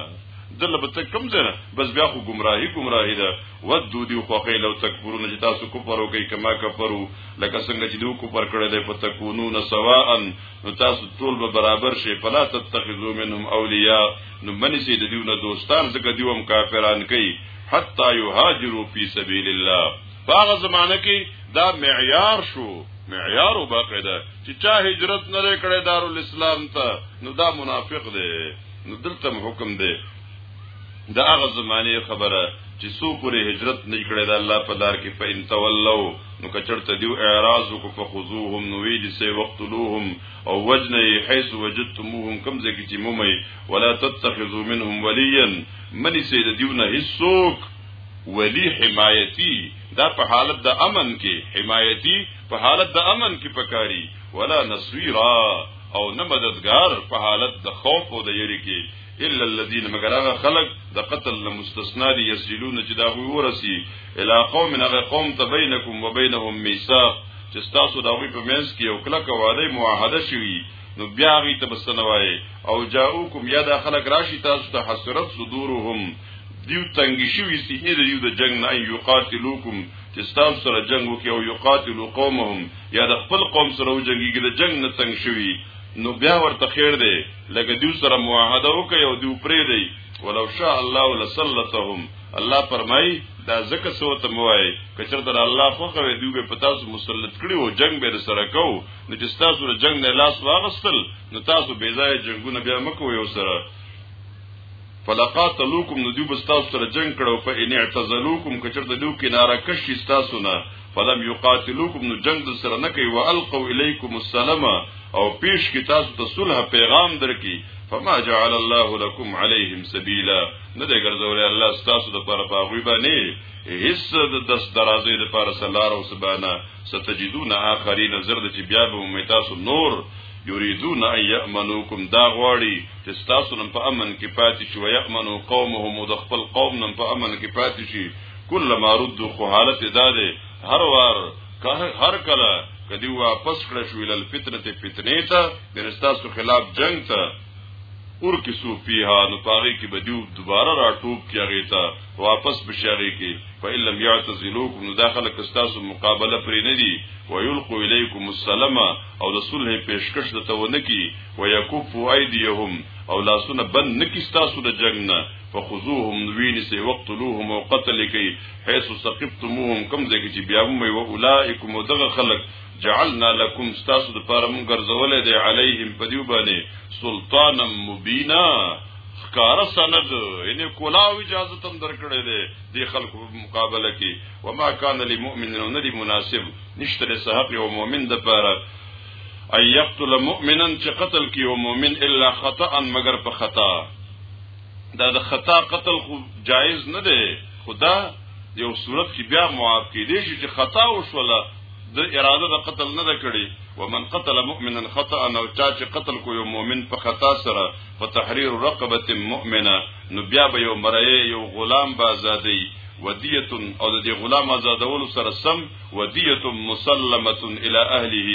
دل به ته کم ځنه بس بیا خو گمراهی گمراهی ده ودو دی خو خیل او تکبرون چې تاسو کو پرو کوي کما کفرو لکه څنګه چې دوی کو پر کړه ده پتکونو نسواء نو تاسو ټول به برابر شي فلا تتخذوا منهم اولیاء نو منی سي د دیونه دوستان ځکه دیوم کافران کوي حتا یهاجروا فی سبیل الله باغه زمانہ کې دا معیار شو معیار وبقیده چې چا هجرت نه کړي دارالاسلام ته نو دا منافق دی نو دلته حکم دی دا هغه زمانه خبره چې سو پورې هجرت نه کړی دا الله په لار کې په ان تولو نو کچرته دیو اعراض کو فخذوهم نو ویل سی وقتلوهم او وجنه حيث وجدتموهم کم ځکه چې مومي ولا تتخذوا منهم وليا منی سید دیو نه هیڅوک ولی حمایتی دا په حالت د امن کې حمایتی په حالت د امن کې پکاري ولا نصيرا او نه مددگار په حالت د خوف او د یری کې الا الذين مگر هغه خلق د قتل نه مستثنا دي يسلون چې دا غوي ورسي الا قوم هغه قوم ته بينكم وبينهم ميثاق چې تاسو دا غوي په منځ کې یو کلک وعده معاهده شوي نو بیا غي ته بسنوي او جاءوكم یا دا خلق راشي تاسو ته حسرت صدورهم دیو تنگی شوی سینې د یو د جنگ نه یقاتلوکم چې تاسو سره جنگ وکي او یقاتلو قومهم یا د خپل قوم سره وجنګي د جنگ نه تنگ شوی نو بیا ورته خیر دی لکه دیو سره معاهده وکي او دیو پرې دی ولو شاء الله لسلطهم الله فرمای دا زکه سو ته موای کچر در الله خو کوي دیو به پتا سو مسلط کړي او جنگ به سره کو نو چې تاسو له جنگ نه لاس واغستل نو تاسو بې ځای جنگونه بیا مکو یو سره فلقاتلوکم نو دیو بس تاسو سره جنگ کړو په ان اعتزلوکم کچر د دیو کناره کشي تاسو نه فلم یقاتلوکم نو جنگ د سره نه کوي والقوا الیکم السلام او پیش کی تاسو ته صلح پیغام درکې فما جعل الله لكم عليهم سبيلا نه دې ګرځولې الله تاسو د پر پاغوي باندې هیڅ د دس درازې د پر سلار او سبانا ستجدون اخرین زرد چې بیا به مې تاسو نور یریدون ان یامنوکم دا غواړي چې تاسو نن په امن کې پاتې شئ یامنو قومهم د خپل قوم نن په امن کې پاتې شئ کله ما رد خو حالت دا دی هر وار هر کله کدی واپس کړ شو ال فتنه فتنه ته درستاسو خلاف جنگ ته اور کسو فیها نو پاغی کی بدیو دوباره را ټوب کیا غی تا واپس بشاری کی فا ان لم یعتزلوکم نو داخل کستاسو مقابله پری ندی و یلقو الیکم السلام او د صلح پیشکش دته ونکی و یکفو ایدیهم او لاسونه بند نکی ستاسو د جنگ نه فخذوهم نوین سی وقتلوهم او قتل کی حيث ثقفتموهم کم ځکه چې بیا مې و اولائکم دغه خلق جعلنا لكم استاسو د پاره مون ګرځولې دی علیهم پدیو باندې سلطان مبینا خکار سند ان کولاو اجازه تم درکړې دی د خلکو په مقابله کې وما کان للمؤمن ندی مناسب نشته صاحب او مؤمن د پاره اي يقتل مؤمنا چې قتل کی او مؤمن الا خطا مگر په خطا دا د خطا قتل خو جایز نه دی خدا یو صورت کې بیا معاف کې دی چې خطا وشوله د اراده د قتل نه ده کړی ومن قتل مؤمنا خطا او چا چې قتل کو یو مؤمن په خطا سره په تحریر رقبه مؤمنه نو بیا به یو مرای یو غلام به آزادی ودیه او د دې غلام آزادولو سره سم ودیه مسلمه الی اهله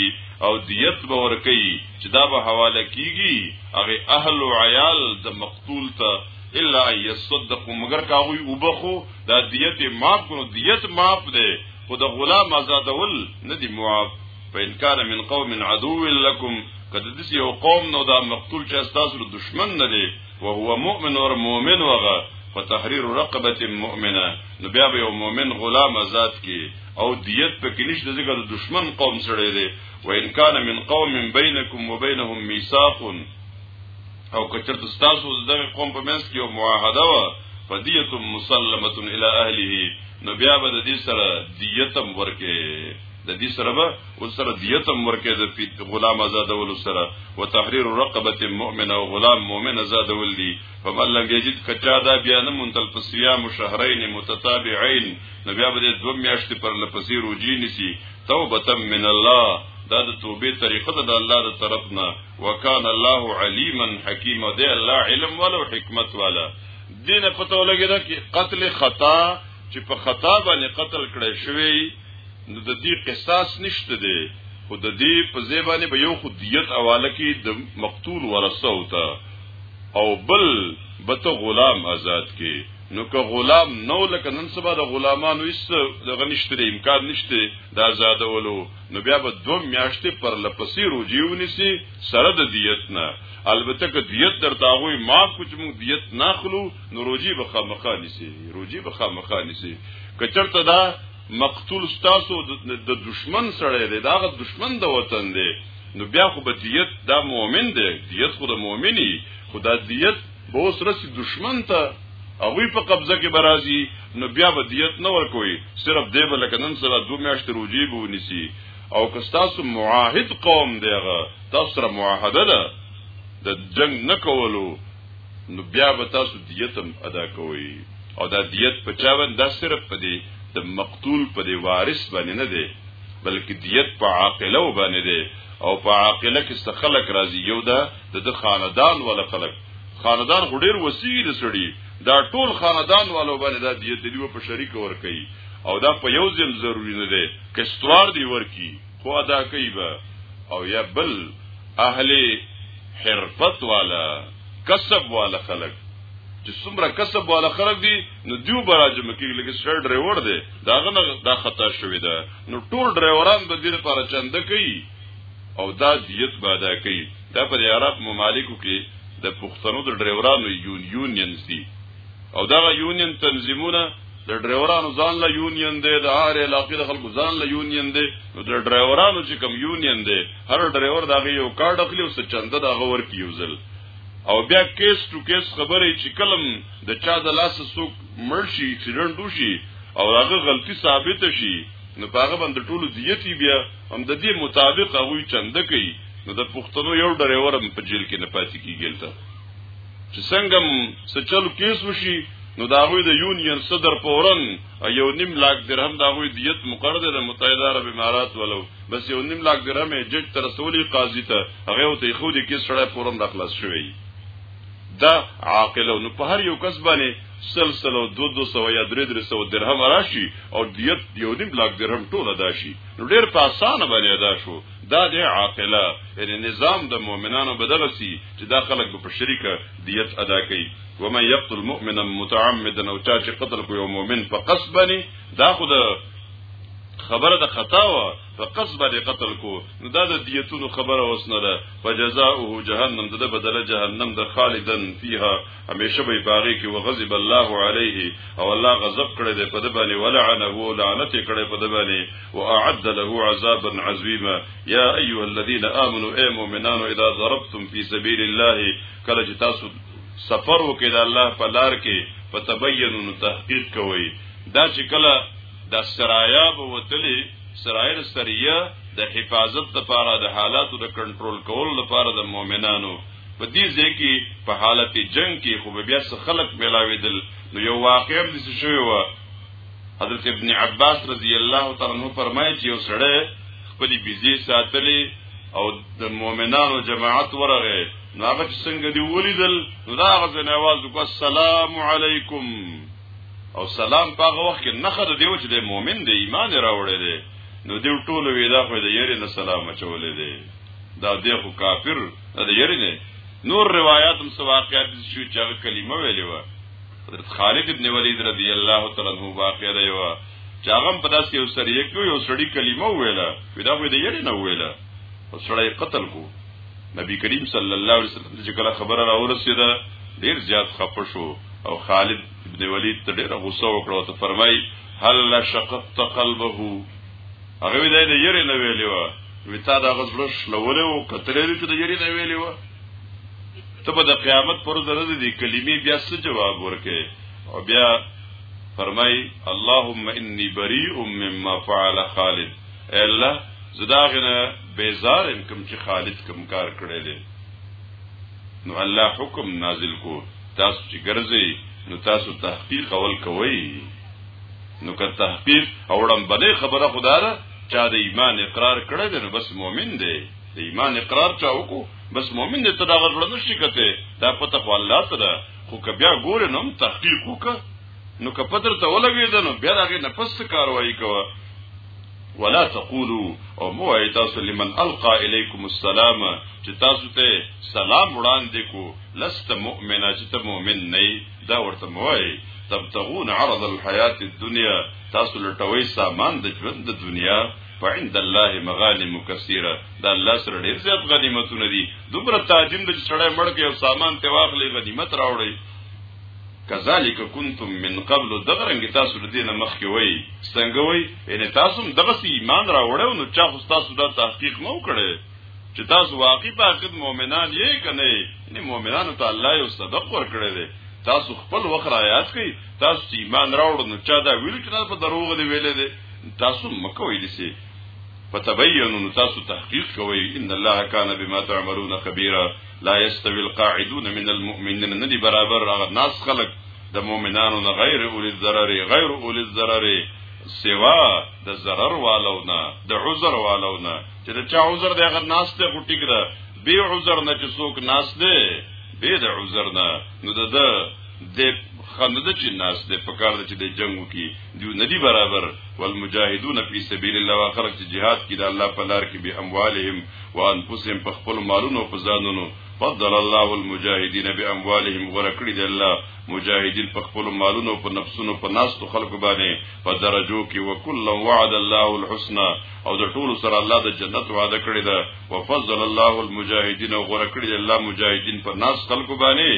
او دیت به ورکی چې دا به حواله کیږي هغه اهل او عیال د مقتول ته الا یصدقوا مگر کاوی وبخو دا دیت معاف کړو دیت معاف ده خو د غلام آزادول نه دی معاف فإن كان من قوم عدو لكم کله د یو قوم نو دا مقتول چې تاسو له دشمن نه دی او هو مؤمن او مؤمن وغه فتحرير رقبه مؤمنه نو بیا به یو مؤمن غلام آزاد کی او دیت په کې نشته ځکه د دشمن قوم سره دی وان کان من قوم بینکم وبینهم میثاق او کچرت تاسو د دغه قوم په منځ کې یو معاهده و فدیه مسلمه الی اهله نو بیا به د دې سره دیتم ورکه د دې سره به او سره دیتم ورکه د غلام آزادول سره وتحرير رقبه مؤمنه او غلام مؤمن آزادول دي فمن لم يجد کچا دا بیا نه منتل پسیام شهرین متتابعین نو بیا به د دوه میاشتې پر لپسې روجی نسی توبه من الله دا د توبې طریقه ده د الله د طرف نه وکان الله علیما حکیما دی الله علم ولو حکمت والا دین په تو لګی دا چې قتل خطا چې په خطا باندې قتل کړی شوی نو د دې قصاص نشته دی خو د دې په ځای باندې به یو خودیت اواله کې د مقتول ورثه وتا او بل بته غلام آزاد کې نو که غلام نو لکه نن سبا د غلامانو هیڅ دغه نشته امکان نشته د آزادولو نو بیا به دوه میاشتې پر لپسې روجي ونیسي سره د دیت نه البته که دیت در تاغوی ما کوچ مو دیت ناخلو نو روجي به خامخا نیسي روجي به خامخا نیسي که چرته دا مقتول ستاسو د دشمن سره دی داغه دشمن د وطن دی نو بیا خو به دیت دا مؤمن دی دیت خو د مؤمنی خدا دیت به اوس رسی دشمن ته هغه په قبضه کې برازي نو بیا به دیت نه ورکوي صرف دی بل کنن سره دوه میاشتې روجي به ونیسي او که تاسو معاهد قوم دیغه تاسو سره معاهده ده د جنگ نه کولو نو بیا به تاسو دیتم ادا کوي او دا دیت په چا باندې دا صرف په دی د مقتول په دی وارث باندې نه دی بلکې دیت په عاقله باندې دی او په عاقله کې څخلک راځي یو دا د د خاندان ولا خلک خاندان خو ډیر وسیع دي سړي دا ټول خاندان والو باندې دا دیت دی په شریک ور کوي او دا په یو ځل ضروری نه دی که استوار دی ورکی خو ادا کوي به او یا بل اهل حرفت والا کسب والا خلک چې څومره کسب والا خلک دي نو دیو براجم کې لکه سر ډرایور دی دا غنه دا خطا شوې ده نو ټول ډرایوران به دې لپاره چنده کوي او دا دیت به ادا کوي دا په عرب ممالکو کې د پښتنو د ډرایورانو یون یونینز دي او دا یونین تنظیمونه د ډرایورانو ځان له یونین دی د هر علاقې د خلکو ځان له یونین دی نو د ډرایورانو چې کوم یونین دی هر ډرایور دا یو کارت اخلي او څه چنده دا غور کیوزل او بیا کیس ټو کیس خبرې چې کلم د چا د لاس سوق مرشي چې رندو شي او هغه غلطي ثابت شي نو هغه باندې ټولو دیتي بیا هم د دې مطابق هغه چنده کوي نو د پښتنو یو ډرایور هم په جیل کې نه پاتې کیږي ته چې څنګه سچل کیس وشي نو دا غوی د یونین صدر پورن یو نیم لاک درهم دا غوی دیت مقرر ده متحده عرب امارات ولو بس یو نیم لاک درهم جج تر رسولي قاضي ته هغه ته خو دې کیس سره پورن را خلاص شوی دا عاقل نو په هر یو کس باندې سلسله 2200 یا 300 درهم راشي او دیت یو نیم لاک درهم ټول ادا شي نو ډیر په اسانه باندې ادا شو دا د عاقله یعنی نظام د مؤمنانو بدغه سي چې دا خلک په شریکه دیت ادا کوي ومن یقتل مؤمنا متعمدا او چا چې قتل کوي یو مؤمن په قصد باندې دا خو د خبره د خطا و په قصد باندې قتل کو نو دا د دیتونو خبره وسنه ده فجزاؤه جهنم د بدله جهنم د خالدن فیها همیشه به باغی کې وغضب الله علیه او الله غضب کړی دی په د باندې ولعنه او لعنت کړی په د باندې او اعد له عذابا عظیما یا ایها الذین آمنوا ای مؤمنانو اذا ضربتم فی سبیل الله کله چې تاسو سفر وکړئ د الله په لار کې فتبینوا تحقیق کوئ دا چې کله د سرایا به وتلی سرایا سریه د حفاظت لپاره د حالاتو د کنټرول کول لپاره د مؤمنانو په دې ځای کې په حالت جنگ کې خو بیا څه خلق ملاویدل نو یو واقعم دې څه شوی و حضرت ابن عباس رضی الله تعالی عنہ فرمایي چې یو سړی خپل بيزي ساتلې او د مؤمنانو جماعت ورغه نو هغه څنګه دی ولیدل نو دا هغه ځنه आवाज وکړ السلام علیکم او سلام په هغه وخت کې نه خره دی چې د مؤمن د ایمان راوړی دی نو دی ټول ویلا خو د یری نه سلام چولې دی دا دی خو کافر دا دی یری نه نور روایات هم سو واقعات دي شو چې هغه کلمه ویلې و حضرت خالد ابن ولید رضی الله تعالی عنہ واقعه دی و چې هغه په داسې یو سر یو یو سړی کلمه ویله ودا خو دې یری نه ویله او سړی قتل کو نبی کریم صلی الله علیه وسلم چې کله خبره راورسېده ډیر زیات خپه شو او خالد ابن ولید ته ډیره غوسه وکړه او ته فرمای هل شققت قلبه هغه وی د یری نه ویلی و وی تا دا غزړه شلولې او کتلې چې د یری نه ویلی و ته به د قیامت پر ورځ د دې کلمې بیا څه جواب ورکې او بیا فرمای اللهم انی بریء مما فعل خالد اے الله زداغنه بیزار کوم چې خالد کوم کار کړی دی نو الله حکم نازل کو تاسو چې ګرځي نو تاسو تحقیق اول کوئ نو که تحقیق او وړمبنې خبره خداره چا د ایمان اقرار کړی دی نو بس مؤمن دی د ایمان اقرار چا وکړو بس مؤمن دی ته دا غړل نشي کته دا پته خو الله ته ده خو که بیا ګور نو تحقیق وکړه نو که پدر ته ولګید نو بیا هغه نه پس کاروایی کوه ولا تقولوا او مو تاسو لمن القى اليكم السلام چې تاسو ته سلام وړاندې کو لست مؤمنه چې ته مؤمن نه دا ورته موای تبتغون عرض الحیات الدنیا تاسو لټوي سامان د ژوند د دنیا فعند الله مغانم کثیره دا الله سره ډیر زیات غنیمتونه دي دومره تاجم د چړې مړ کې او سامان ته واخلې غنیمت راوړي کذالک کنتم من قبل دغرنګ تاسو د دینه مخ کې وای څنګه وای ان تاسو دغه ایمان راوړو نو چا خو تاسو دا تحقیق مو کړی چې تاسو واقعي په حقیقت مؤمنان یې کنه یعنی مؤمنانو ته الله یو سبق ورکړی دی تاسو خپل وخت را یاد کړئ تاسو چې ایمان راوړ نو چا دا ویل چې په دروغ دی ویلې دی تاسو مکه ویل سي فتبینوا تاسو تحقیق کوئ ان الله کان بما تعملون خبيرا لا يستوي القاعدون من المؤمنين ندي برابر هغه ناس خلق د مؤمنانو نه غیر اولی الضرر غیر اولی الضرر سوا د ضرر والو نه د عذر والو نه چې د چا عذر دی هغه ناس ته غټی کړه به عذر نه چې څوک ناس دی به د عذر نه نو د د خنده چې ناس دی په کار چې د جنگ وکي دیو ندی برابر والمجاهدون فی سبیل الله واخرج چې jihad کې د الله په لار کې به اموالهم وانفسهم په خپل مالونو په ځانونو فضل الله المجاهدين باموالهم ورکړي د الله مجاهدین په خپل مالونو په نفسونو په ناس خلکو باندې په درجو کې وکول وعد الله الحسنى او د ټولو سره الله د جنت وعده کړی ده وفضل الله المجاهدین او غره کړی الله مجاهدین پر ناس خلق باندې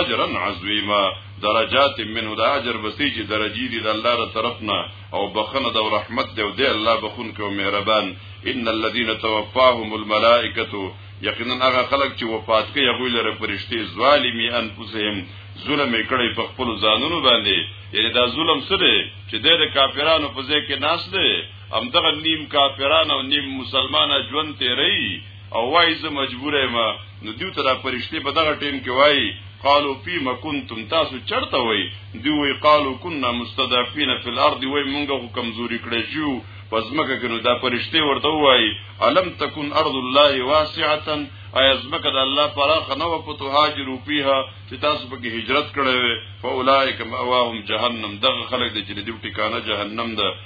اجرا عظیما درجات منه د اجر بسیج درجی دی د الله تر طرفنا او بخنه د رحمت دی او د الله بخون کو مهربان ان الذين توفاهم الملائکه یقینا هغه خلک چې وفات کوي هغه لره فرشتي ظالمي انفسهم ظلم کړي په خپل ځانونو باندې یعنی دا ظلم سره چې د کافرانو په ځای کې ناس دی همدغه نیم کافران او نیم مسلمان ژوند تیری او وای زه مجبور یم نو دیو ته دا پرشته په دغه ټیم کې وای قالو فيما كنتم تاسو چرته وای دی وای قالو كنا مستضعفين في الارض وای مونږه کمزوري کړی شو پس مکه کنو دا پرشته ورته وای علم تکون ارض الله واسعه ایا زمکه د الله پراخ نه و په تهاجر فيها چې تاسو به هجرت کړی فاولائک ماواهم جهنم دغه خلک د جنې دی ټکانه جهنم ده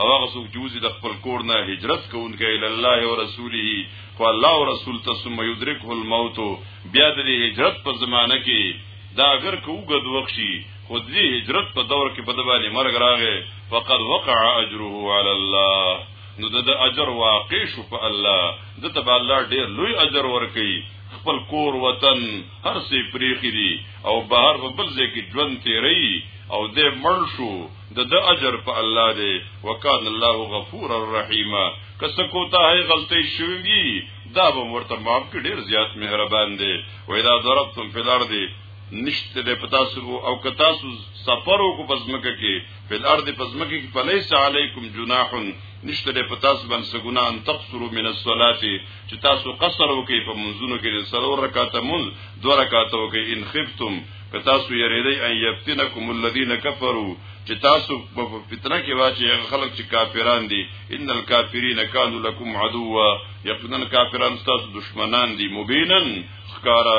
او هغه څوک چې وزي د خپل کور نه هجرت کوونکی ال الله او رسوله خو الله او رسول ته ثم یدرکه الموت بیا د هجرت په زمانه کې دا اگر کو وګد وخشي خو د هجرت په دور کې په دبانې مرګ راغې فقد وقع اجره علی الله نو د اجر واقع شو په الله د تب الله ډیر لوی اجر ورکي خپل کور وطن هر څه پریخي دي او بهر په بل ځای کې ژوند تیری او د مړ شو د د اجر په الله دی وکال الله غفور الرحیم که څه کوتاهی غلطی شوی وي دا به ورته معاف کړي ډیر زیات مهربان دی و اذا ضربتم فی الارض نشته د پتاسو او کتاسو سفرو کو پزمکه کې په الارض پزمکه کې فلیس علیکم جناح نشته د پتاسو باندې سګونه ان تقصروا من الصلاه چې تاسو قصر وکي په منځونو کې د سلور رکعات مون دو رکعات وکي ان خفتم که تاسو یریدئ ان یفتنکم الذین کفروا چې تاسو په فتنه کې واچي خلک چې کافران دي ان الکافرین کانوا لکم عدوا یقینا کافران تاسو دشمنان دي مبینا خکارا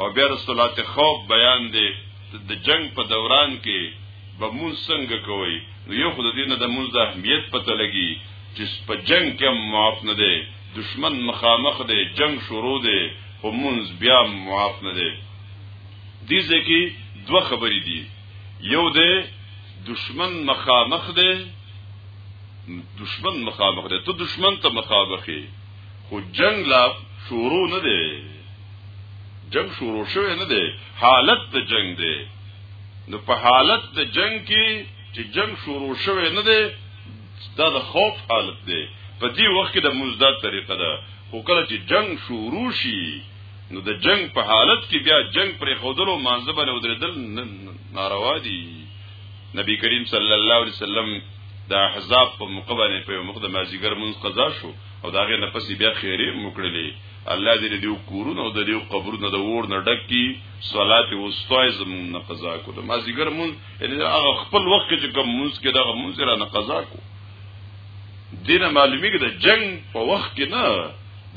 او بیا رسولات خوف بیان دي د جنگ په دوران کې به مون څنګه کوي نو یو خدای دې نه د مون د اهمیت پته لګي چې په جنگ کې معاف نه دي دشمن مخامخ دی جنگ شروع دی خو مونږ بیا معاف نه دی دې ځکه دوه خبرې دي یو د دشمن مخامخ دی دشمن مخامخ دی ته دشمن ته مخامخ یې خو جنگ لا شروع نه دی جنگ شروع شوی نه دی حالت د جنگ دی نو په حالت د جنگ کې چې جنگ شروع شوی نه دی دا د خوف حالت دی په دې وخت کې د مزداد طریقه ده خو کله چې جنگ شروع شي نو د جنگ په حالت کې بیا جنگ پر خودلو مانځه باندې ودرېدل ناروا دي نبی کریم صلی الله علیه وسلم د احزاب په موقع باندې په یو مقدمه زیګر مونږ قضا شو او دا غي نفس بیا خیره مکړلې الله دې دې کورونه او دې قبرونه د ور نه ډکی صلات او استای زمون نه قضا کو د ما زیګر مون یعنی هغه خپل وخت کې کوم مونږ کې دا مونږ را نه قضا کو دینه معلومیږي د جنگ په وخت کې نه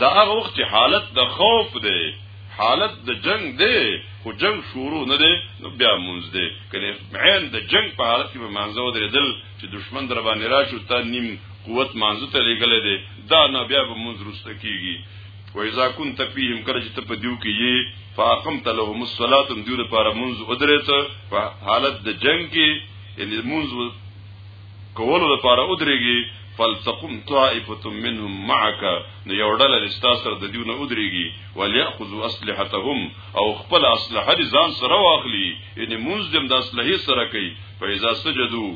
دا هغه وخت چې حالت د خوف دی حالت د جنگ دی خو جنگ شروع نه دی نو بیا مونږ دی کله عین د جنگ په حالت کې به مانځو درېدل چې دشمن در باندې راشو تا نیم قوت مانځو ته لګلې دی دا نه بیا به مونږ رسته کیږي و اذا كنت فيهم کله چې ته په دیو کې یې فاقمت لهم الصلاه دیو لپاره مونږ ودرېته په حالت د جنگ کې یعنی مونږ کولو لپاره ودرېږي فلتقم طائفه منهم معك نو یو ډله د ستا سره د دیونه ودرېږي ولياخذوا اسلحتهم او خپل اسلحه دي ځان سره واخلي یعنی مونږ دم د اسلحه سره کوي فاذا سجدوا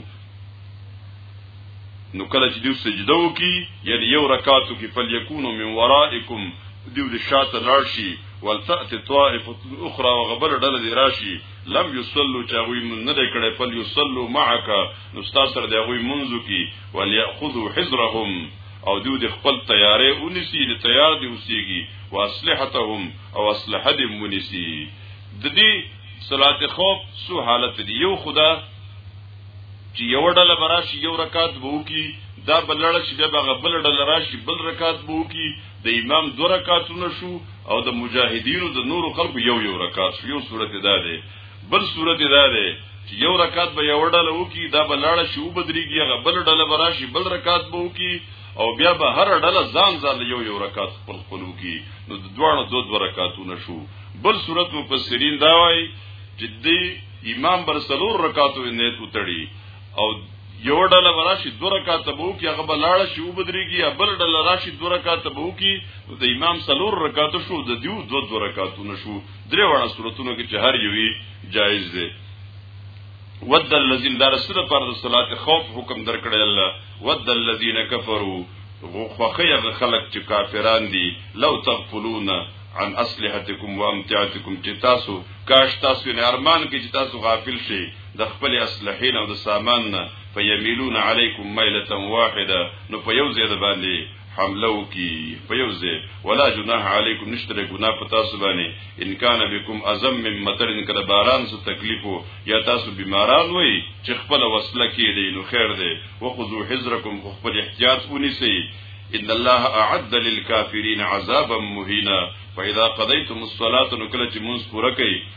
نو کله چې دیو سجده وکي یعنی یو رکعت کې فليكونوا من ورائکم دیو د شاته لاړ شي ولتأت طائفه اخرى وغبر ډله دی راشي لم یصلوا چې هغوی مونږ نه دی کړی فل یصلوا معک نو ستا سره د هغوی مونځو کی ولیأخذوا حذرهم او دوی د خپل تیارې ونیسي د تیار دی اوسیږي واسلحتهم او اسلحه دې ونیسي د دې صلات خوف سو حالت دی یو خدا چې یو ډله براشي یو رکعت بو کی دا بلړ چې بیا بغه بل ډله راشي بل رکعت بو کی د امام دو رکعاتونه شو او د مجاهدینو د نورو خلکو یو یو رکعات شو یو صورت دا دی بل صورت دا دی چې یو رکعات به یو ډله وکي دا به لاړه شي او بدريږي هغه بل ډله به راشي بل رکعات به وکي او بیا به هر ډله ځان ځان یو یو رکعات خپل خپل وکي نو د دوه دوه دو رکعاتونه شو بل صورت مفسرین دا وایي چې دی امام بر سلور رکعاتو نیت وتړي او یو ډله راشي دوه رکعات به وکي هغه به لاړ شي او بدريږي یا بل ډله راشي دوه رکعات به وکي د امام سلور رکعات شو د دیو دوه دوه رکعاتونه شو درې وړه صورتونه کې چې هر یوي جایز دي ود الذين دار سره پر صلات خوف حکم درکړی الله ود الذين كفروا غوخه خلق چې کافران دي لو تغفلون عن اسلحتکم وامتعتکم چې تاسو کاش تاسو نه ارمان کې چې تاسو غافل شئ د خپل اسلحین او د سامان نه فیمیلون علیکم میلتا واحده نو په یو ځای د باندې حمله وکي په یو ځای ولا جناح علیکم نشته د ګناه په تاسو باندې ان کان بكم ازم من مطر ان کله باران څه تکلیف یا تاسو بیماران وي چې خپل وسله کې دی نو خیر دی وخذو حذرکم خپل احتیاط ونیسئ ان الله اعد للكافرين عذابا مهينا فاذا قضيتم الصلاه نکله چې مونږ پوره کړئ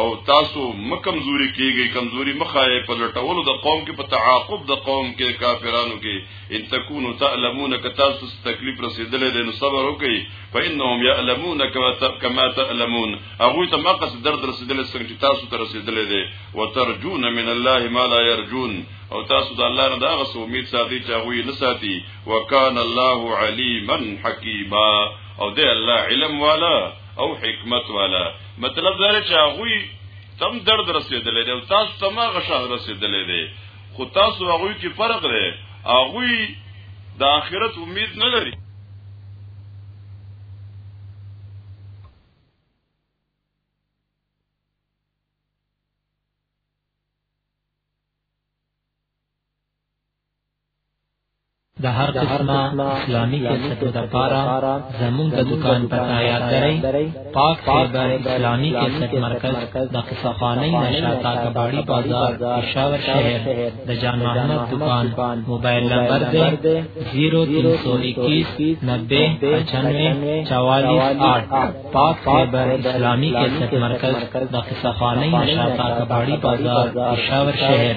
او تاسو مکه کمزوري کیږي کمزوري مخایې په لټولو د قوم کې په تعاقب د قوم کې کافرانو کې ان تکونو تعلمون ک تاسو تکلیف رسیدلې د صبر وکي فانهم يعلمون کما تعلمون هغه ته مقص درد رسیدلې څنګه چې تاسو ته رسیدلې دي وترجون من الله ما لا يرجون او تاسو د الله نه دا غس امید ساتي چې هغه نه ساتي وکانه الله عليما حکیما او د الله علم والا او حکمت والا مطلب دا چې هغه تم درد رسیدلې دی او تاسو ته ما غشا رسیدلې دی خو تاسو هغه کې فرق دی هغه د آخرت امید نه لري د هر قسمه اسلامي کیسټو د پاره زموږ د دکان په تیار درې پاک فیبر اسلامي کیسټ مرکز د قصفانی نشاتا کباړی بازار پېښور شهر د جان محمد دکان موبایل نمبر دی 0321909594 پاک فیبر اسلامي کیسټ مرکز د قصفانی نشاتا کباړی بازار پېښور شهر